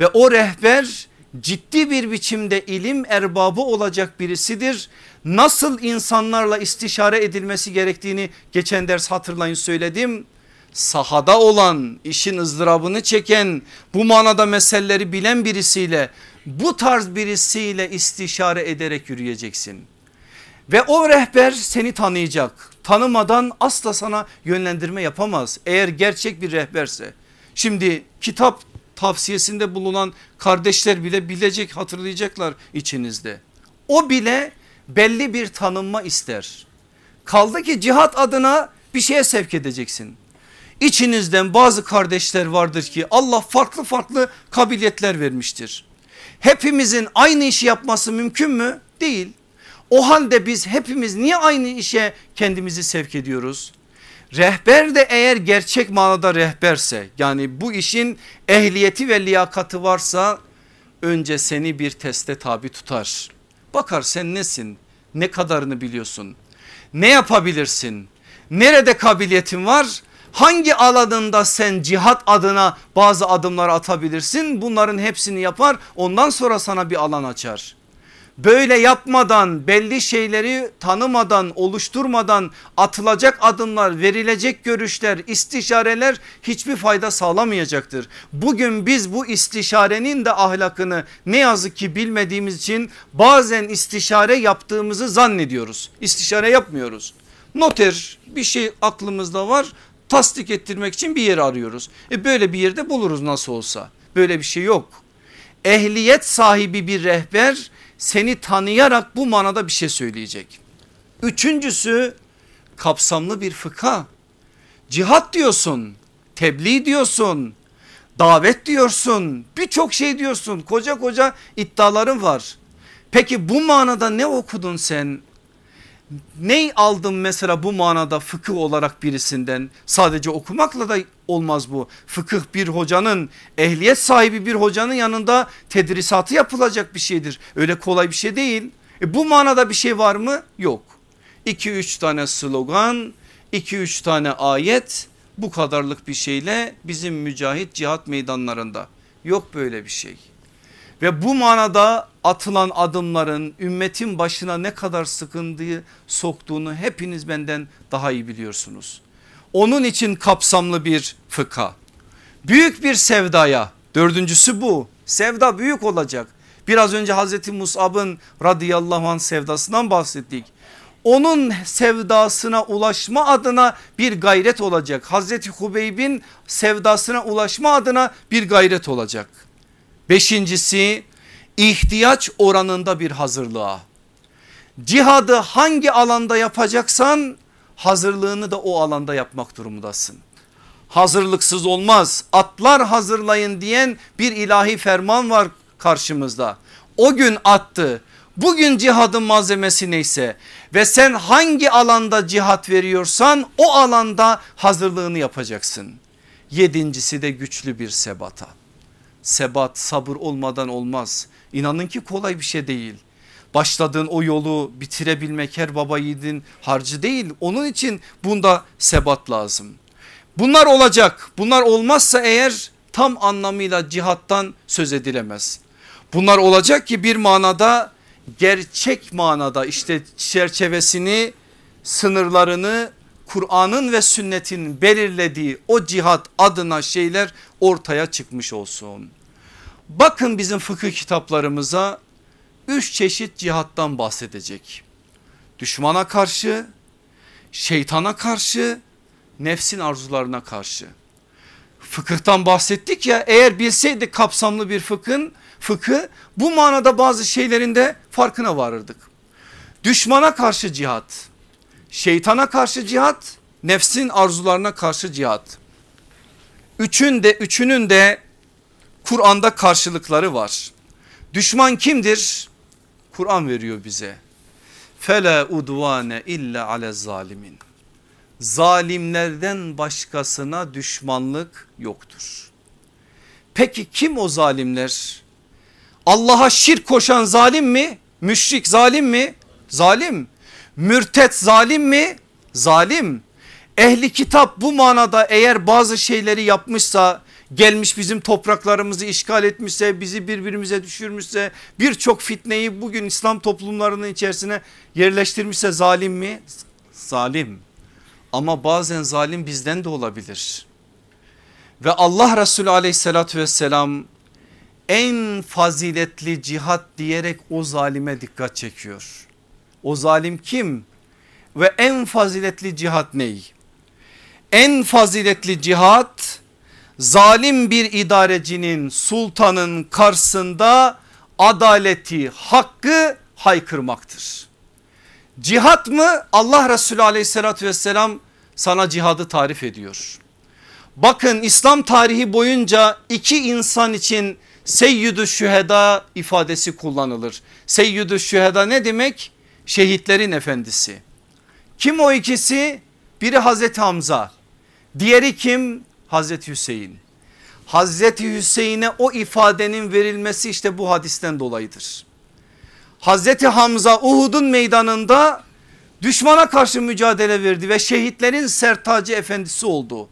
A: ve o rehber ciddi bir biçimde ilim erbabı olacak birisidir. Nasıl insanlarla istişare edilmesi gerektiğini geçen ders hatırlayın söyledim. Sahada olan işin ızdırabını çeken bu manada meseleleri bilen birisiyle bu tarz birisiyle istişare ederek yürüyeceksin. Ve o rehber seni tanıyacak. Tanımadan asla sana yönlendirme yapamaz. Eğer gerçek bir rehberse. Şimdi kitap tavsiyesinde bulunan kardeşler bile bilecek hatırlayacaklar içinizde. O bile belli bir tanınma ister. Kaldı ki cihat adına bir şeye sevk edeceksin. İçinizden bazı kardeşler vardır ki Allah farklı farklı kabiliyetler vermiştir. Hepimizin aynı işi yapması mümkün mü? Değil. O halde biz hepimiz niye aynı işe kendimizi sevk ediyoruz? Rehber de eğer gerçek manada rehberse yani bu işin ehliyeti ve liyakati varsa önce seni bir teste tabi tutar. Bakar sen nesin ne kadarını biliyorsun ne yapabilirsin nerede kabiliyetin var hangi alanında sen cihat adına bazı adımlar atabilirsin bunların hepsini yapar ondan sonra sana bir alan açar. Böyle yapmadan belli şeyleri tanımadan oluşturmadan atılacak adımlar verilecek görüşler istişareler hiçbir fayda sağlamayacaktır. Bugün biz bu istişarenin de ahlakını ne yazık ki bilmediğimiz için bazen istişare yaptığımızı zannediyoruz. İstişare yapmıyoruz. Noter bir şey aklımızda var tasdik ettirmek için bir yer arıyoruz. E böyle bir yerde buluruz nasıl olsa böyle bir şey yok. Ehliyet sahibi bir rehber seni tanıyarak bu manada bir şey söyleyecek. Üçüncüsü kapsamlı bir fıkha. Cihat diyorsun, tebliğ diyorsun, davet diyorsun, birçok şey diyorsun. Koca koca iddiaların var. Peki bu manada ne okudun sen? Ney aldın mesela bu manada fıkıh olarak birisinden sadece okumakla da olmaz bu. Fıkıh bir hocanın ehliyet sahibi bir hocanın yanında tedrisatı yapılacak bir şeydir. Öyle kolay bir şey değil. E bu manada bir şey var mı? Yok. 2-3 tane slogan 2-3 tane ayet bu kadarlık bir şeyle bizim mücahit cihat meydanlarında yok böyle bir şey. Ve bu manada atılan adımların ümmetin başına ne kadar sıkıntıyı soktuğunu hepiniz benden daha iyi biliyorsunuz. Onun için kapsamlı bir fıkha. Büyük bir sevdaya dördüncüsü bu sevda büyük olacak. Biraz önce Hazreti Musab'ın radıyallahu anh sevdasından bahsettik. Onun sevdasına ulaşma adına bir gayret olacak. Hazreti Hubeyb'in sevdasına ulaşma adına bir gayret olacak. Beşincisi ihtiyaç oranında bir hazırlığa. Cihadı hangi alanda yapacaksan hazırlığını da o alanda yapmak durumundasın. Hazırlıksız olmaz atlar hazırlayın diyen bir ilahi ferman var karşımızda. O gün attı bugün cihadın malzemesi neyse ve sen hangi alanda cihat veriyorsan o alanda hazırlığını yapacaksın. Yedincisi de güçlü bir sebata sebat sabır olmadan olmaz. İnanın ki kolay bir şey değil. Başladığın o yolu bitirebilmek her baba yiğidin harcı değil. Onun için bunda sebat lazım. Bunlar olacak. Bunlar olmazsa eğer tam anlamıyla cihattan söz edilemez. Bunlar olacak ki bir manada gerçek manada işte çerçevesini sınırlarını Kur'an'ın ve sünnetin belirlediği o cihat adına şeyler ortaya çıkmış olsun. Bakın bizim fıkıh kitaplarımıza üç çeşit cihattan bahsedecek. Düşmana karşı, şeytana karşı, nefsin arzularına karşı. Fıkıhtan bahsettik ya eğer bilseydik kapsamlı bir fıkhın fıkı bu manada bazı şeylerin de farkına varırdık. Düşmana karşı cihat, şeytana karşı cihat, nefsin arzularına karşı cihat. Üçün de üçünün de Kur'an'da karşılıkları var. Düşman kimdir? Kur'an veriyor bize. Fela udvane illa ale zalimin. Zalimlerden başkasına düşmanlık yoktur. Peki kim o zalimler? Allah'a şirk koşan zalim mi? Müşrik zalim mi? Zalim. Mürtet zalim mi? Zalim. Ehli kitap bu manada eğer bazı şeyleri yapmışsa gelmiş bizim topraklarımızı işgal etmişse bizi birbirimize düşürmüşse birçok fitneyi bugün İslam toplumlarının içerisine yerleştirmişse zalim mi? Zalim ama bazen zalim bizden de olabilir. Ve Allah Resulü aleyhissalatü vesselam en faziletli cihat diyerek o zalime dikkat çekiyor. O zalim kim? Ve en faziletli cihat ney? En faziletli cihat zalim bir idarecinin sultanın karşısında adaleti hakkı haykırmaktır. Cihat mı Allah Resulü aleyhissalatü vesselam sana cihadı tarif ediyor. Bakın İslam tarihi boyunca iki insan için seyyidü şüheda ifadesi kullanılır. Seyyidü şüheda ne demek? Şehitlerin efendisi. Kim o ikisi? Biri Hazreti Hamza diğeri kim? Hazreti Hüseyin. Hazreti Hüseyin'e o ifadenin verilmesi işte bu hadisten dolayıdır. Hazreti Hamza Uhud'un meydanında düşmana karşı mücadele verdi ve şehitlerin sertacı efendisi oldu.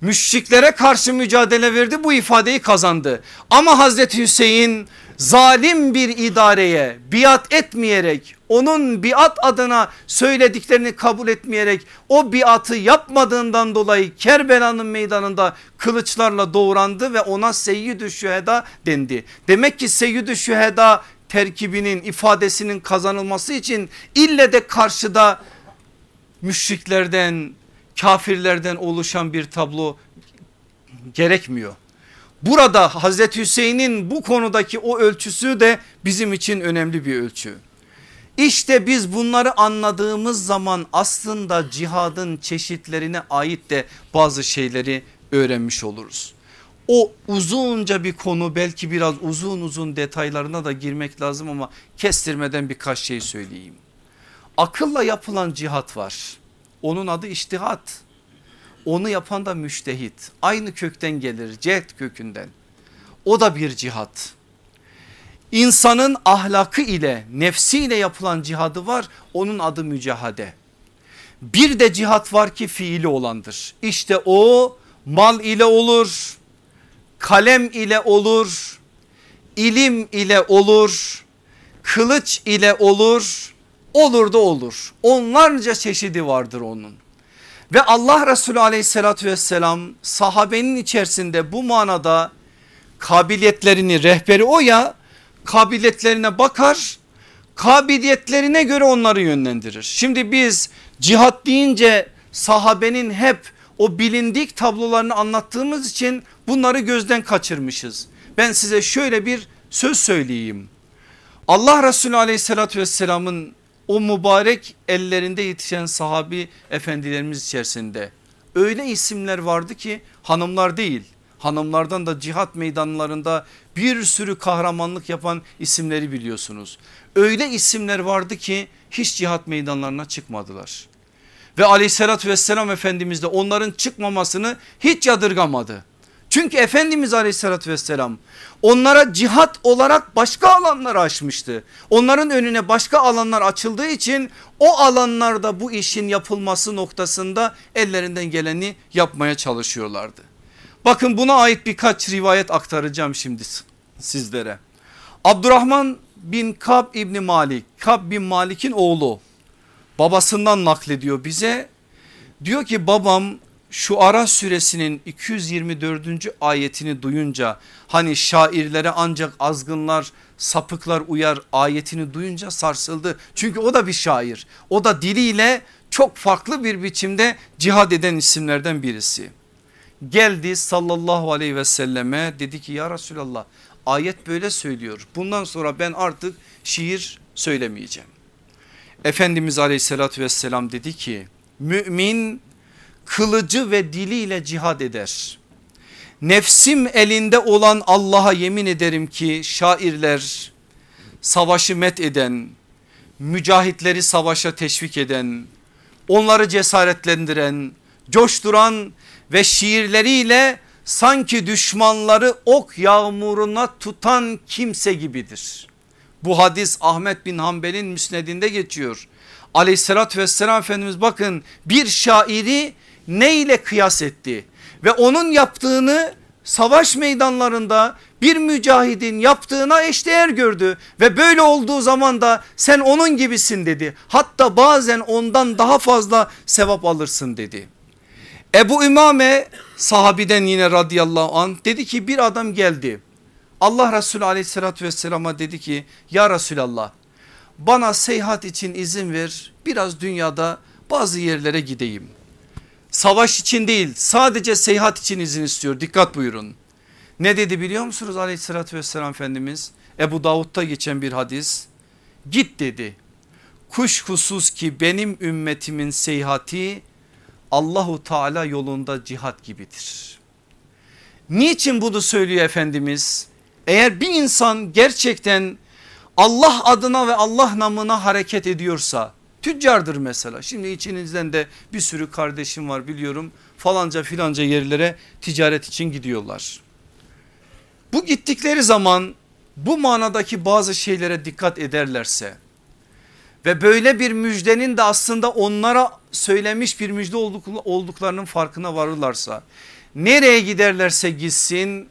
A: Müşriklere karşı mücadele verdi bu ifadeyi kazandı. Ama Hazreti Hüseyin zalim bir idareye biat etmeyerek onun biat adına söylediklerini kabul etmeyerek o biatı yapmadığından dolayı Kerbela'nın meydanında kılıçlarla doğrandı ve ona seyyidü şüheda dendi. Demek ki seyyidü şüheda terkibinin ifadesinin kazanılması için ille de karşıda müşriklerden kafirlerden oluşan bir tablo gerekmiyor. Burada Hazreti Hüseyin'in bu konudaki o ölçüsü de bizim için önemli bir ölçü. İşte biz bunları anladığımız zaman aslında cihadın çeşitlerine ait de bazı şeyleri öğrenmiş oluruz. O uzunca bir konu belki biraz uzun uzun detaylarına da girmek lazım ama kestirmeden birkaç şey söyleyeyim. Akılla yapılan cihat var. Onun adı iştihat. Onu yapan da müştehit. Aynı kökten gelir cehd kökünden. O da bir cihat. İnsanın ahlakı ile nefsiyle yapılan cihadı var onun adı mücahade. Bir de cihat var ki fiili olandır. İşte o mal ile olur, kalem ile olur, ilim ile olur, kılıç ile olur, olur da olur. Onlarca çeşidi vardır onun. Ve Allah Resulü aleyhissalatü vesselam sahabenin içerisinde bu manada kabiliyetlerini rehberi o ya kabiliyetlerine bakar kabiliyetlerine göre onları yönlendirir. Şimdi biz cihat deyince sahabenin hep o bilindik tablolarını anlattığımız için bunları gözden kaçırmışız. Ben size şöyle bir söz söyleyeyim. Allah Resulü aleyhissalatü vesselamın o mübarek ellerinde yetişen sahabi efendilerimiz içerisinde öyle isimler vardı ki hanımlar değil hanımlardan da cihat meydanlarında bir sürü kahramanlık yapan isimleri biliyorsunuz. Öyle isimler vardı ki hiç cihat meydanlarına çıkmadılar. Ve aleyhissalatü vesselam Efendimiz de onların çıkmamasını hiç yadırgamadı. Çünkü Efendimiz aleyhissalatü vesselam onlara cihat olarak başka alanları açmıştı. Onların önüne başka alanlar açıldığı için o alanlarda bu işin yapılması noktasında ellerinden geleni yapmaya çalışıyorlardı. Bakın buna ait birkaç rivayet aktaracağım şimdi sizlere. Abdurrahman bin Kab İbni Malik, Kab bin Malik'in oğlu babasından naklediyor bize. Diyor ki babam şu Ara suresinin 224. ayetini duyunca hani şairlere ancak azgınlar sapıklar uyar ayetini duyunca sarsıldı. Çünkü o da bir şair o da diliyle çok farklı bir biçimde cihad eden isimlerden birisi. Geldi sallallahu aleyhi ve selleme dedi ki ya Resulallah ayet böyle söylüyor bundan sonra ben artık şiir söylemeyeceğim. Efendimiz aleyhissalatü vesselam dedi ki mümin kılıcı ve diliyle cihad eder. Nefsim elinde olan Allah'a yemin ederim ki şairler savaşı met eden, mücahitleri savaşa teşvik eden, onları cesaretlendiren, coşturan ve şiirleriyle sanki düşmanları ok yağmuruna tutan kimse gibidir. Bu hadis Ahmet bin Hanbel'in müsnedinde geçiyor. Aleyhissalatü vesselam Efendimiz bakın bir şairi ne ile kıyas etti ve onun yaptığını savaş meydanlarında bir mücahidin yaptığına eşdeğer gördü ve böyle olduğu zaman da sen onun gibisin dedi. Hatta bazen ondan daha fazla sevap alırsın dedi. Ebu İmame sahabiden yine radıyallahu an dedi ki bir adam geldi. Allah Resulü aleyhissalatü vesselama dedi ki ya Resulallah bana seyahat için izin ver biraz dünyada bazı yerlere gideyim. Savaş için değil sadece seyahat için izin istiyor dikkat buyurun. Ne dedi biliyor musunuz aleyhissalatü vesselam Efendimiz? Ebu Davud'da geçen bir hadis. Git dedi. Kuşkusuz ki benim ümmetimin seyahati Allahu Teala yolunda cihat gibidir. Niçin bunu söylüyor Efendimiz? Eğer bir insan gerçekten Allah adına ve Allah namına hareket ediyorsa tüccardır mesela. Şimdi içinizden de bir sürü kardeşim var biliyorum falanca filanca yerlere ticaret için gidiyorlar. Bu gittikleri zaman bu manadaki bazı şeylere dikkat ederlerse ve böyle bir müjdenin de aslında onlara söylemiş bir müjde olduklarının farkına varırlarsa nereye giderlerse gitsin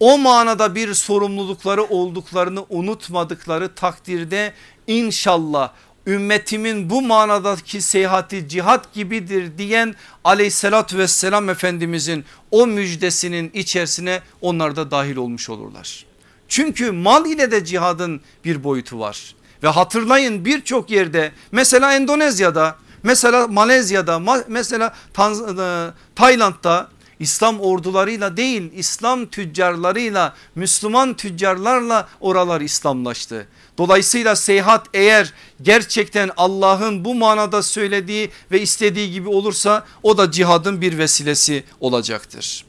A: o manada bir sorumlulukları olduklarını unutmadıkları takdirde inşallah ümmetimin bu manadaki seyahati cihat gibidir diyen aleyhissalatü vesselam efendimizin o müjdesinin içerisine onlar da dahil olmuş olurlar. Çünkü mal ile de cihadın bir boyutu var ve hatırlayın birçok yerde mesela Endonezya'da mesela Malezya'da mesela e, Tayland'da İslam ordularıyla değil İslam tüccarlarıyla Müslüman tüccarlarla oralar İslamlaştı. Dolayısıyla seyahat eğer gerçekten Allah'ın bu manada söylediği ve istediği gibi olursa o da cihadın bir vesilesi olacaktır.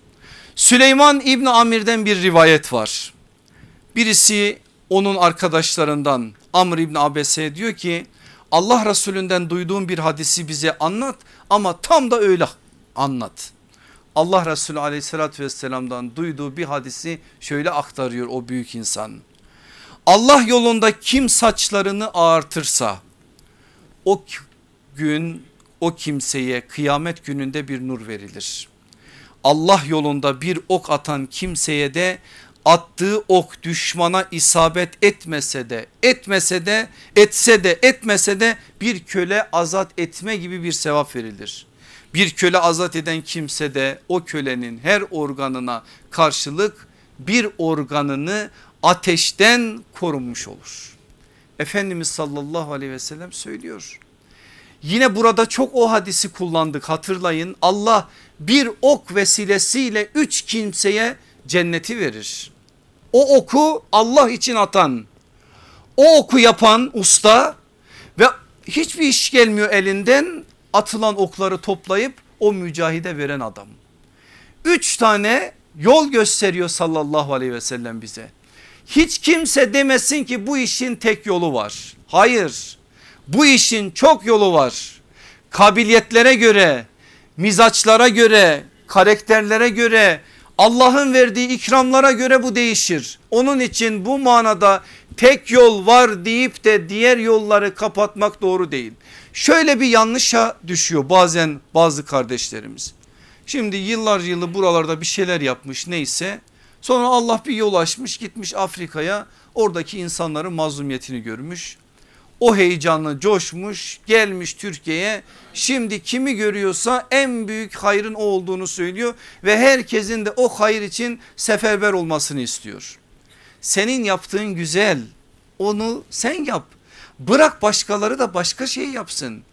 A: Süleyman İbni Amir'den bir rivayet var. Birisi onun arkadaşlarından Amr İbni Abese diyor ki Allah Resulünden duyduğum bir hadisi bize anlat ama tam da öyle anlat. Allah Resulü aleyhissalatü vesselamdan duyduğu bir hadisi şöyle aktarıyor o büyük insan. Allah yolunda kim saçlarını ağartırsa o gün o kimseye kıyamet gününde bir nur verilir. Allah yolunda bir ok atan kimseye de attığı ok düşmana isabet etmese de etmese de etse de etmese de bir köle azat etme gibi bir sevap verilir. Bir köle azat eden kimse de o kölenin her organına karşılık bir organını ateşten korunmuş olur. Efendimiz sallallahu aleyhi ve sellem söylüyor. Yine burada çok o hadisi kullandık hatırlayın. Allah bir ok vesilesiyle üç kimseye cenneti verir. O oku Allah için atan, o oku yapan usta ve hiçbir iş gelmiyor elinden atılan okları toplayıp o mücahide veren adam. Üç tane yol gösteriyor sallallahu aleyhi ve sellem bize. Hiç kimse demesin ki bu işin tek yolu var. Hayır bu işin çok yolu var. Kabiliyetlere göre, mizaçlara göre, karakterlere göre, Allah'ın verdiği ikramlara göre bu değişir. Onun için bu manada tek yol var deyip de diğer yolları kapatmak doğru değil. Şöyle bir yanlışa düşüyor bazen bazı kardeşlerimiz. Şimdi yıllar yılı buralarda bir şeyler yapmış neyse sonra Allah bir yol açmış gitmiş Afrika'ya oradaki insanların mazlumiyetini görmüş. O heyecanlı coşmuş gelmiş Türkiye'ye şimdi kimi görüyorsa en büyük hayrın o olduğunu söylüyor ve herkesin de o hayır için seferber olmasını istiyor. Senin yaptığın güzel onu sen yap bırak başkaları da başka şey yapsın.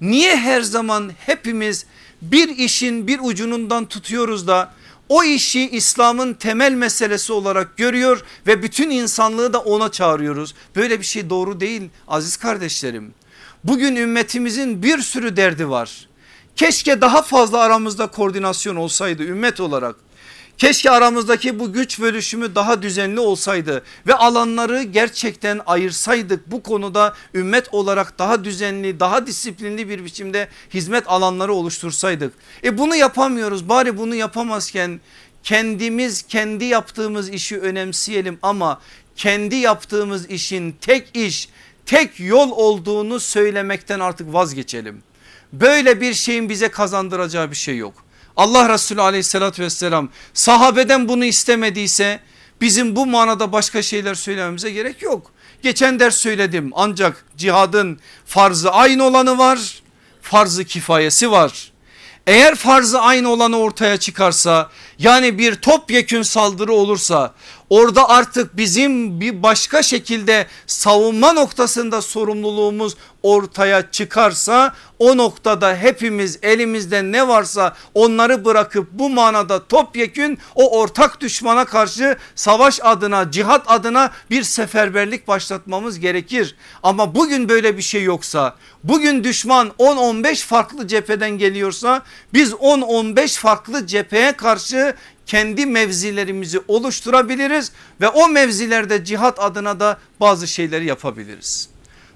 A: Niye her zaman hepimiz bir işin bir ucundan tutuyoruz da o işi İslam'ın temel meselesi olarak görüyor ve bütün insanlığı da ona çağırıyoruz. Böyle bir şey doğru değil aziz kardeşlerim. Bugün ümmetimizin bir sürü derdi var. Keşke daha fazla aramızda koordinasyon olsaydı ümmet olarak. Keşke aramızdaki bu güç bölüşümü daha düzenli olsaydı ve alanları gerçekten ayırsaydık bu konuda ümmet olarak daha düzenli daha disiplinli bir biçimde hizmet alanları oluştursaydık. E bunu yapamıyoruz bari bunu yapamazken kendimiz kendi yaptığımız işi önemseyelim ama kendi yaptığımız işin tek iş tek yol olduğunu söylemekten artık vazgeçelim. Böyle bir şeyin bize kazandıracağı bir şey yok. Allah Resulü aleyhissalatü vesselam sahabeden bunu istemediyse bizim bu manada başka şeyler söylememize gerek yok. Geçen ders söyledim ancak cihadın farzı aynı olanı var farzı kifayesi var. Eğer farzı aynı olanı ortaya çıkarsa yani bir topyekün saldırı olursa orada artık bizim bir başka şekilde savunma noktasında sorumluluğumuz ortaya çıkarsa o noktada hepimiz elimizde ne varsa onları bırakıp bu manada topyekün o ortak düşmana karşı savaş adına cihat adına bir seferberlik başlatmamız gerekir. Ama bugün böyle bir şey yoksa bugün düşman 10-15 farklı cepheden geliyorsa biz 10-15 farklı cepheye karşı kendi mevzilerimizi oluşturabiliriz ve o mevzilerde cihat adına da bazı şeyleri yapabiliriz.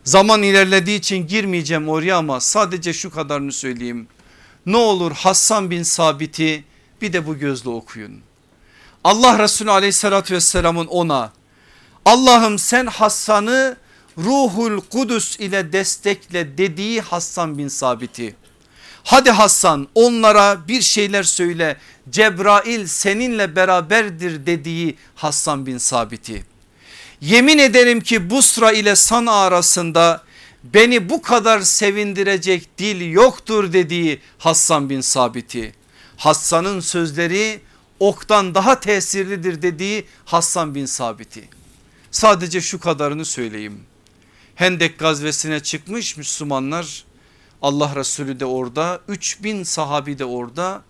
A: Zaman ilerlediği için girmeyeceğim oraya ama sadece şu kadarını söyleyeyim. Ne olur Hassan bin Sabit'i bir de bu gözle okuyun. Allah Resulü aleyhissalatü vesselamın ona Allah'ım sen Hassan'ı ruhul kudüs ile destekle dediği Hassan bin Sabit'i Hadi Hasan onlara bir şeyler söyle Cebrail seninle beraberdir dediği Hassan bin Sabit'i. Yemin ederim ki Busra ile Sana arasında beni bu kadar sevindirecek dil yoktur dediği Hassan bin Sabit'i. Hassan'ın sözleri oktan daha tesirlidir dediği Hassan bin Sabit'i. Sadece şu kadarını söyleyeyim. Hendek gazvesine çıkmış Müslümanlar Allah Resulü de orada 3000 sahabi de orada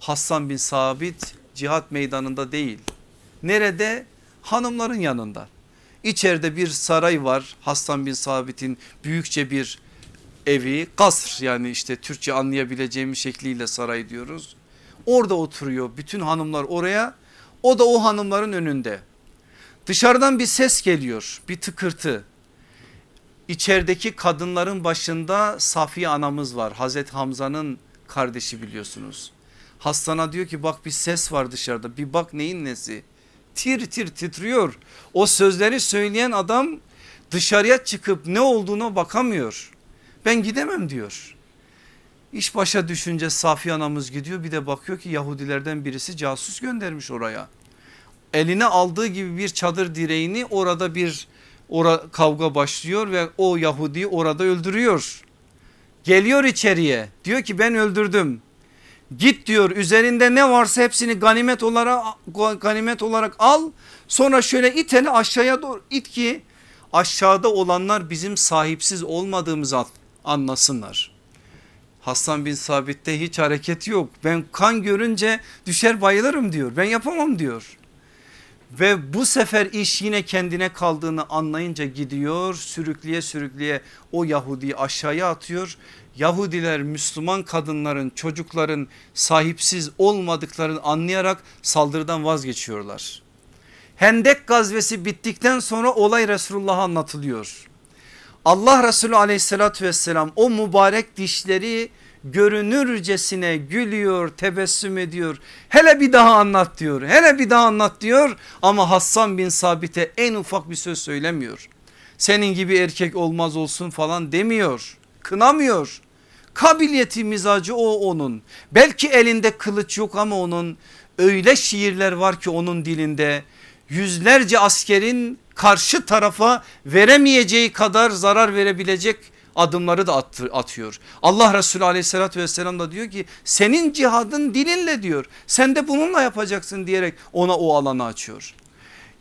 A: Hassan bin Sabit cihat meydanında değil. Nerede? Hanımların yanında. İçeride bir saray var Hassan bin Sabit'in büyükçe bir evi kasr yani işte Türkçe anlayabileceğimiz şekliyle saray diyoruz. Orada oturuyor bütün hanımlar oraya o da o hanımların önünde. Dışarıdan bir ses geliyor bir tıkırtı İçerideki kadınların başında Safiye anamız var. Hazreti Hamza'nın kardeşi biliyorsunuz. Hastana diyor ki bak bir ses var dışarıda bir bak neyin nesi. Tir tir titriyor. O sözleri söyleyen adam dışarıya çıkıp ne olduğuna bakamıyor. Ben gidemem diyor. İş başa düşünce Safiye anamız gidiyor bir de bakıyor ki Yahudilerden birisi casus göndermiş oraya. Eline aldığı gibi bir çadır direğini orada bir Ora, kavga başlıyor ve o Yahudi orada öldürüyor. Geliyor içeriye diyor ki ben öldürdüm. Git diyor üzerinde ne varsa hepsini ganimet olarak ganimet olarak al. Sonra şöyle iteni aşağıya doğru it ki aşağıda olanlar bizim sahipsiz olmadığımızı anlasınlar. Hasan bin Sabit'te hiç hareket yok. Ben kan görünce düşer bayılırım diyor. Ben yapamam diyor. Ve bu sefer iş yine kendine kaldığını anlayınca gidiyor sürükleye sürükleye o Yahudi'yi aşağıya atıyor. Yahudiler Müslüman kadınların çocukların sahipsiz olmadıklarını anlayarak saldırıdan vazgeçiyorlar. Hendek gazvesi bittikten sonra olay Resulullah'a anlatılıyor. Allah Resulü aleyhissalatü vesselam o mübarek dişleri görünürcesine gülüyor tebessüm ediyor. Hele bir daha anlat diyor hele bir daha anlat diyor ama Hassan bin Sabit'e en ufak bir söz söylemiyor. Senin gibi erkek olmaz olsun falan demiyor kınamıyor. Kabiliyeti mizacı o onun belki elinde kılıç yok ama onun öyle şiirler var ki onun dilinde yüzlerce askerin karşı tarafa veremeyeceği kadar zarar verebilecek adımları da atıyor. Allah Resulü aleyhissalatü vesselam da diyor ki senin cihadın dilinle diyor. Sen de bununla yapacaksın diyerek ona o alanı açıyor.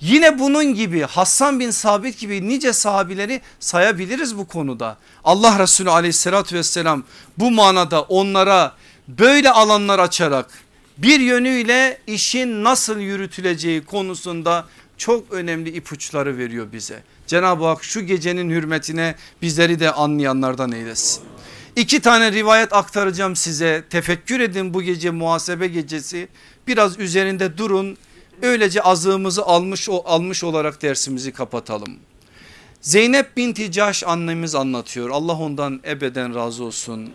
A: Yine bunun gibi Hassan bin Sabit gibi nice sahabileri sayabiliriz bu konuda. Allah Resulü aleyhissalatü vesselam bu manada onlara böyle alanlar açarak bir yönüyle işin nasıl yürütüleceği konusunda çok önemli ipuçları veriyor bize. Cenab-ı Hak şu gecenin hürmetine bizleri de anlayanlardan eylesin. İki tane rivayet aktaracağım size tefekkür edin bu gece muhasebe gecesi biraz üzerinde durun öylece azığımızı almış, almış olarak dersimizi kapatalım. Zeynep binti Caş annemiz anlatıyor Allah ondan ebeden razı olsun.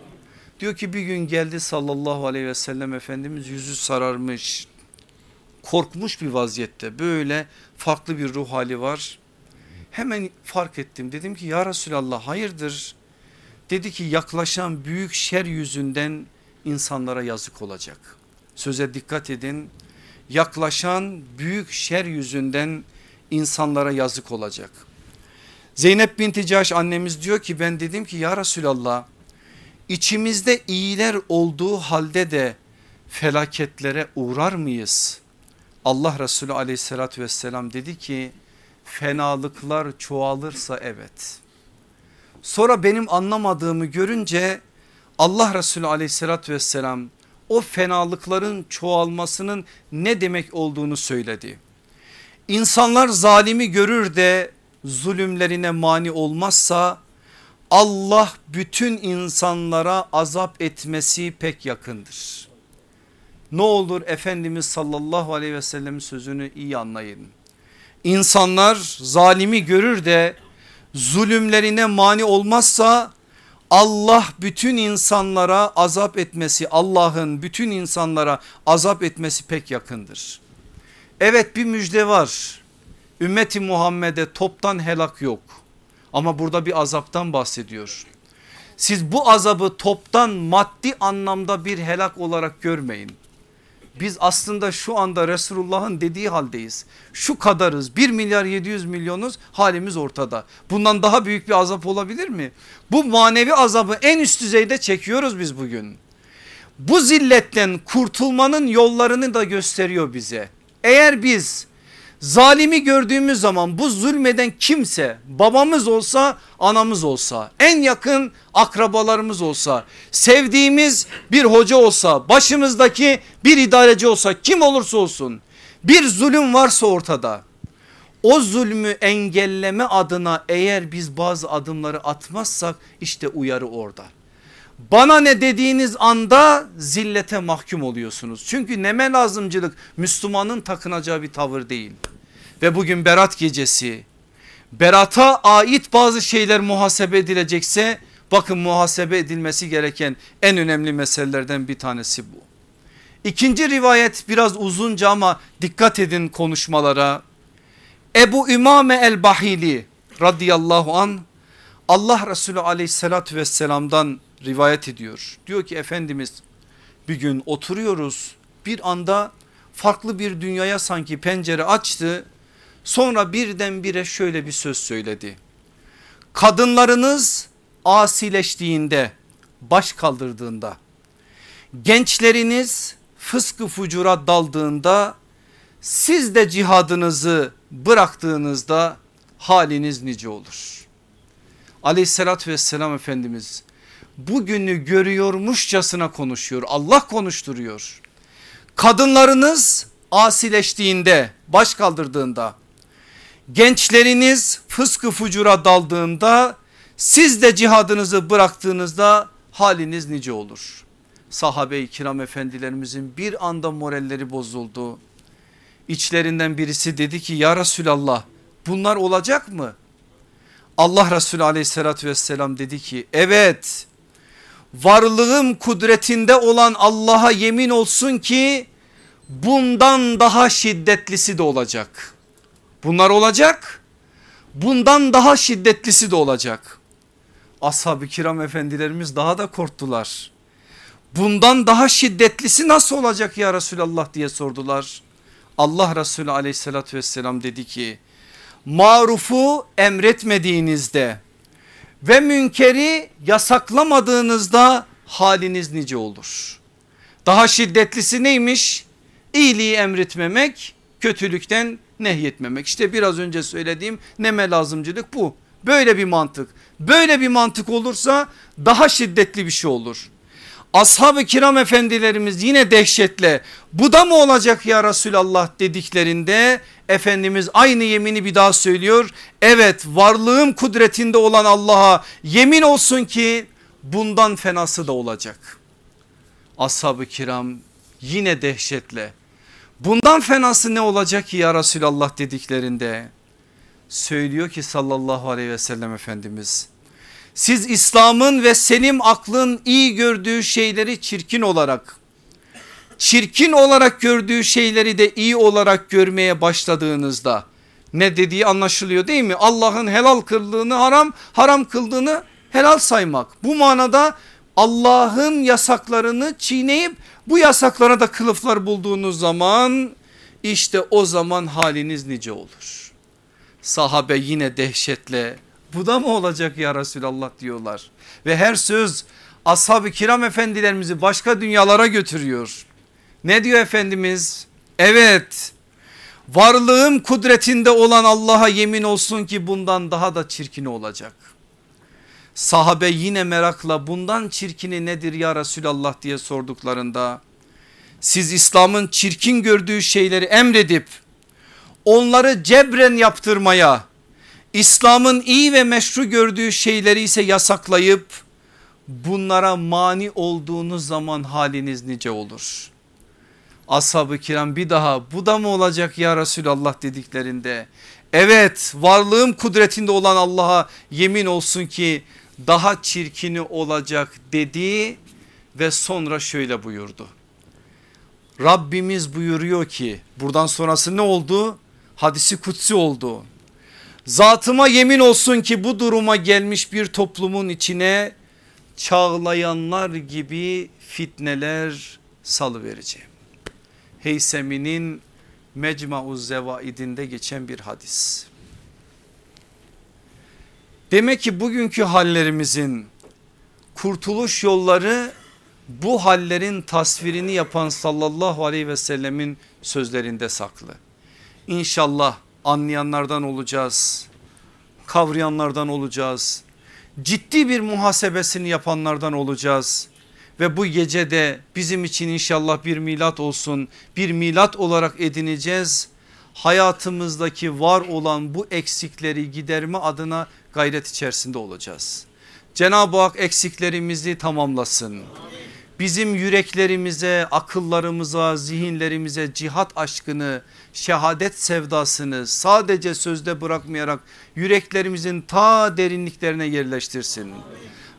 A: Diyor ki bir gün geldi sallallahu aleyhi ve sellem Efendimiz yüzü sararmış korkmuş bir vaziyette böyle farklı bir ruh hali var. Hemen fark ettim dedim ki ya Resulallah hayırdır? Dedi ki yaklaşan büyük şer yüzünden insanlara yazık olacak. Söze dikkat edin yaklaşan büyük şer yüzünden insanlara yazık olacak. Zeynep binti Caş annemiz diyor ki ben dedim ki ya Resulallah içimizde iyiler olduğu halde de felaketlere uğrar mıyız? Allah Resulü aleyhissalatü vesselam dedi ki fenalıklar çoğalırsa evet. Sonra benim anlamadığımı görünce Allah Resulü aleyhissalatü vesselam o fenalıkların çoğalmasının ne demek olduğunu söyledi. İnsanlar zalimi görür de zulümlerine mani olmazsa Allah bütün insanlara azap etmesi pek yakındır. Ne olur Efendimiz sallallahu aleyhi ve sellemin sözünü iyi anlayın. İnsanlar zalimi görür de zulümlerine mani olmazsa Allah bütün insanlara azap etmesi Allah'ın bütün insanlara azap etmesi pek yakındır. Evet bir müjde var. Ümmeti Muhammed'e toptan helak yok. Ama burada bir azaptan bahsediyor. Siz bu azabı toptan maddi anlamda bir helak olarak görmeyin. Biz aslında şu anda Resulullah'ın dediği haldeyiz. Şu kadarız 1 milyar 700 milyonuz halimiz ortada. Bundan daha büyük bir azap olabilir mi? Bu manevi azabı en üst düzeyde çekiyoruz biz bugün. Bu zilletten kurtulmanın yollarını da gösteriyor bize. Eğer biz Zalimi gördüğümüz zaman bu zulmeden kimse babamız olsa anamız olsa en yakın akrabalarımız olsa sevdiğimiz bir hoca olsa başımızdaki bir idareci olsa kim olursa olsun bir zulüm varsa ortada o zulmü engelleme adına eğer biz bazı adımları atmazsak işte uyarı orada. Bana ne dediğiniz anda zillete mahkum oluyorsunuz. Çünkü neme lazımcılık Müslümanın takınacağı bir tavır değil. Ve bugün berat gecesi berata ait bazı şeyler muhasebe edilecekse bakın muhasebe edilmesi gereken en önemli meselelerden bir tanesi bu. İkinci rivayet biraz uzunca ama dikkat edin konuşmalara. Ebu Ümame el Bahili radıyallahu an Allah Resulü aleyhissalatü vesselamdan rivayet ediyor. Diyor ki Efendimiz bir gün oturuyoruz bir anda farklı bir dünyaya sanki pencere açtı. Sonra birdenbire şöyle bir söz söyledi. Kadınlarınız asileştiğinde baş kaldırdığında gençleriniz fıskı fucura daldığında siz de cihadınızı bıraktığınızda haliniz nice olur. Aleyhissalatü vesselam Efendimiz bugünü görüyormuşçasına konuşuyor. Allah konuşturuyor. Kadınlarınız asileştiğinde baş kaldırdığında gençleriniz fıskı fucura daldığında siz de cihadınızı bıraktığınızda haliniz nice olur. Sahabe-i kiram efendilerimizin bir anda moralleri bozuldu. İçlerinden birisi dedi ki ya Resulallah bunlar olacak mı? Allah Resulü aleyhissalatü vesselam dedi ki evet varlığım kudretinde olan Allah'a yemin olsun ki bundan daha şiddetlisi de olacak. Bunlar olacak bundan daha şiddetlisi de olacak. Ashab-ı kiram efendilerimiz daha da korktular. Bundan daha şiddetlisi nasıl olacak ya Resulallah diye sordular. Allah Resulü aleyhissalatü vesselam dedi ki marufu emretmediğinizde ve münkeri yasaklamadığınızda haliniz nice olur. Daha şiddetlisi neymiş? İyiliği emretmemek, kötülükten nehyetmemek. İşte biraz önce söylediğim neme lazımcılık bu. Böyle bir mantık. Böyle bir mantık olursa daha şiddetli bir şey olur. Ashab-ı kiram efendilerimiz yine dehşetle bu da mı olacak ya Resulallah dediklerinde Efendimiz aynı yemini bir daha söylüyor. Evet varlığım kudretinde olan Allah'a yemin olsun ki bundan fenası da olacak. Ashab-ı kiram yine dehşetle bundan fenası ne olacak ki ya Resulallah dediklerinde söylüyor ki sallallahu aleyhi ve sellem Efendimiz siz İslam'ın ve selim aklın iyi gördüğü şeyleri çirkin olarak çirkin olarak gördüğü şeyleri de iyi olarak görmeye başladığınızda ne dediği anlaşılıyor değil mi? Allah'ın helal kıldığını haram haram kıldığını helal saymak. Bu manada Allah'ın yasaklarını çiğneyip bu yasaklara da kılıflar bulduğunuz zaman işte o zaman haliniz nice olur. Sahabe yine dehşetle bu da mı olacak ya Resulallah diyorlar. Ve her söz ashab-ı kiram efendilerimizi başka dünyalara götürüyor. Ne diyor Efendimiz? Evet varlığım kudretinde olan Allah'a yemin olsun ki bundan daha da çirkini olacak. Sahabe yine merakla bundan çirkini nedir ya Resulallah diye sorduklarında siz İslam'ın çirkin gördüğü şeyleri emredip onları cebren yaptırmaya İslam'ın iyi ve meşru gördüğü şeyleri ise yasaklayıp bunlara mani olduğunuz zaman haliniz nice olur. Ashab-ı kiram bir daha bu da mı olacak ya Resulallah dediklerinde evet varlığım kudretinde olan Allah'a yemin olsun ki daha çirkini olacak dedi ve sonra şöyle buyurdu. Rabbimiz buyuruyor ki buradan sonrası ne oldu? Hadisi kutsi oldu. Zatıma yemin olsun ki bu duruma gelmiş bir toplumun içine çağlayanlar gibi fitneler salıvereceğim. Heysemi'nin Mecmu'uz Zevaidinde geçen bir hadis. Demek ki bugünkü hallerimizin kurtuluş yolları bu hallerin tasvirini yapan sallallahu aleyhi ve sellemin sözlerinde saklı. İnşallah anlayanlardan olacağız, kavrayanlardan olacağız, ciddi bir muhasebesini yapanlardan olacağız. Ve bu gece de bizim için inşallah bir milat olsun bir milat olarak edineceğiz. Hayatımızdaki var olan bu eksikleri giderme adına gayret içerisinde olacağız. Cenab-ı Hak eksiklerimizi tamamlasın. Bizim yüreklerimize, akıllarımıza, zihinlerimize cihat aşkını, şehadet sevdasını sadece sözde bırakmayarak yüreklerimizin ta derinliklerine yerleştirsin.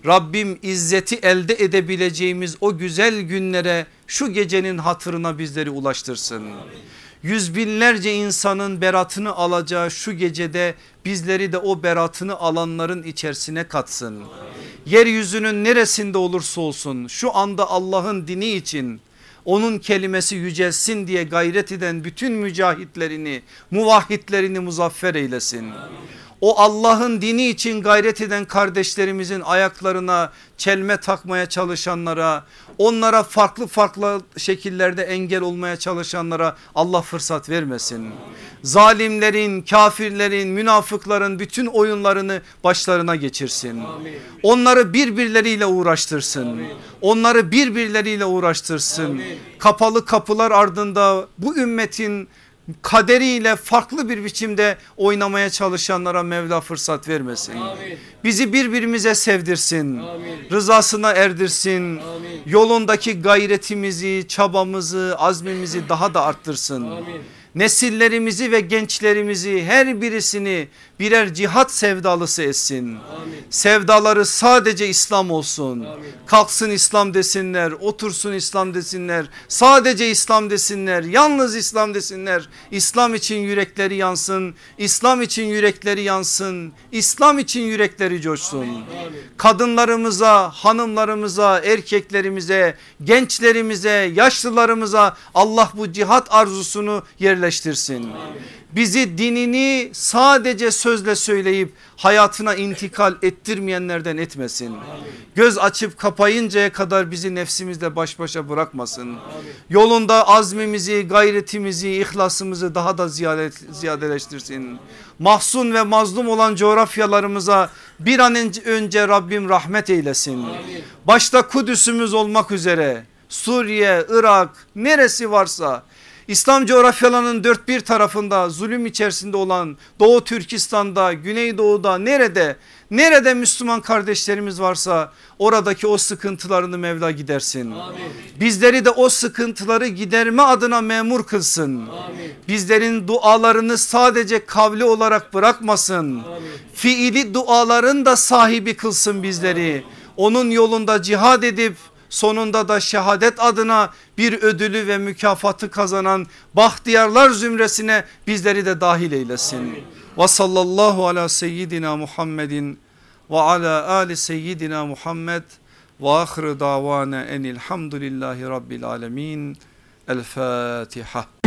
A: Rabbim izzeti elde edebileceğimiz o güzel günlere şu gecenin hatırına bizleri ulaştırsın. Yüz binlerce insanın beratını alacağı şu gecede bizleri de o beratını alanların içerisine katsın. Yeryüzünün neresinde olursa olsun şu anda Allah'ın dini için onun kelimesi yücelsin diye gayret eden bütün mücahitlerini muvahhidlerini muzaffer eylesin. O Allah'ın dini için gayret eden kardeşlerimizin ayaklarına çelme takmaya çalışanlara onlara farklı farklı şekillerde engel olmaya çalışanlara Allah fırsat vermesin. Zalimlerin, kafirlerin, münafıkların bütün oyunlarını başlarına geçirsin. Onları birbirleriyle uğraştırsın. Onları birbirleriyle uğraştırsın. Kapalı kapılar ardında bu ümmetin kaderiyle farklı bir biçimde oynamaya çalışanlara Mevla fırsat vermesin. Amin. Bizi birbirimize sevdirsin. Amin. Rızasına erdirsin. Amin. Yolundaki gayretimizi, çabamızı, azmimizi daha da arttırsın. Amin nesillerimizi ve gençlerimizi her birisini birer cihat sevdalısı etsin. Amin. Sevdaları sadece İslam olsun. Amin. Kalksın İslam desinler, otursun İslam desinler, sadece İslam desinler, yalnız İslam desinler. İslam için yürekleri yansın, İslam için yürekleri yansın, İslam için yürekleri coşsun. Amin. Kadınlarımıza, hanımlarımıza, erkeklerimize, gençlerimize, yaşlılarımıza Allah bu cihat arzusunu yer yerleştirsin. Bizi dinini sadece sözle söyleyip hayatına intikal ettirmeyenlerden etmesin. Göz açıp kapayıncaya kadar bizi nefsimizle baş başa bırakmasın. Yolunda azmimizi, gayretimizi, ihlasımızı daha da ziyade, ziyadeleştirsin. Mahzun ve mazlum olan coğrafyalarımıza bir an önce Rabbim rahmet eylesin. Başta Kudüs'ümüz olmak üzere Suriye, Irak neresi varsa İslam coğrafyalarının dört bir tarafında zulüm içerisinde olan Doğu Türkistan'da, Güneydoğu'da nerede nerede Müslüman kardeşlerimiz varsa oradaki o sıkıntılarını Mevla gidersin. Amin. Bizleri de o sıkıntıları giderme adına memur kılsın. Amin. Bizlerin dualarını sadece kavli olarak bırakmasın. Amin. Fiili duaların da sahibi kılsın bizleri. Onun yolunda cihad edip sonunda da şehadet adına bir ödülü ve mükafatı kazanan bahtiyarlar zümresine bizleri de dahil eylesin. Ve sallallahu ala seyyidina Muhammedin ve ala ali seyyidina Muhammed ve ahir davana enilhamdülillahi rabbil alemin. El Fatiha.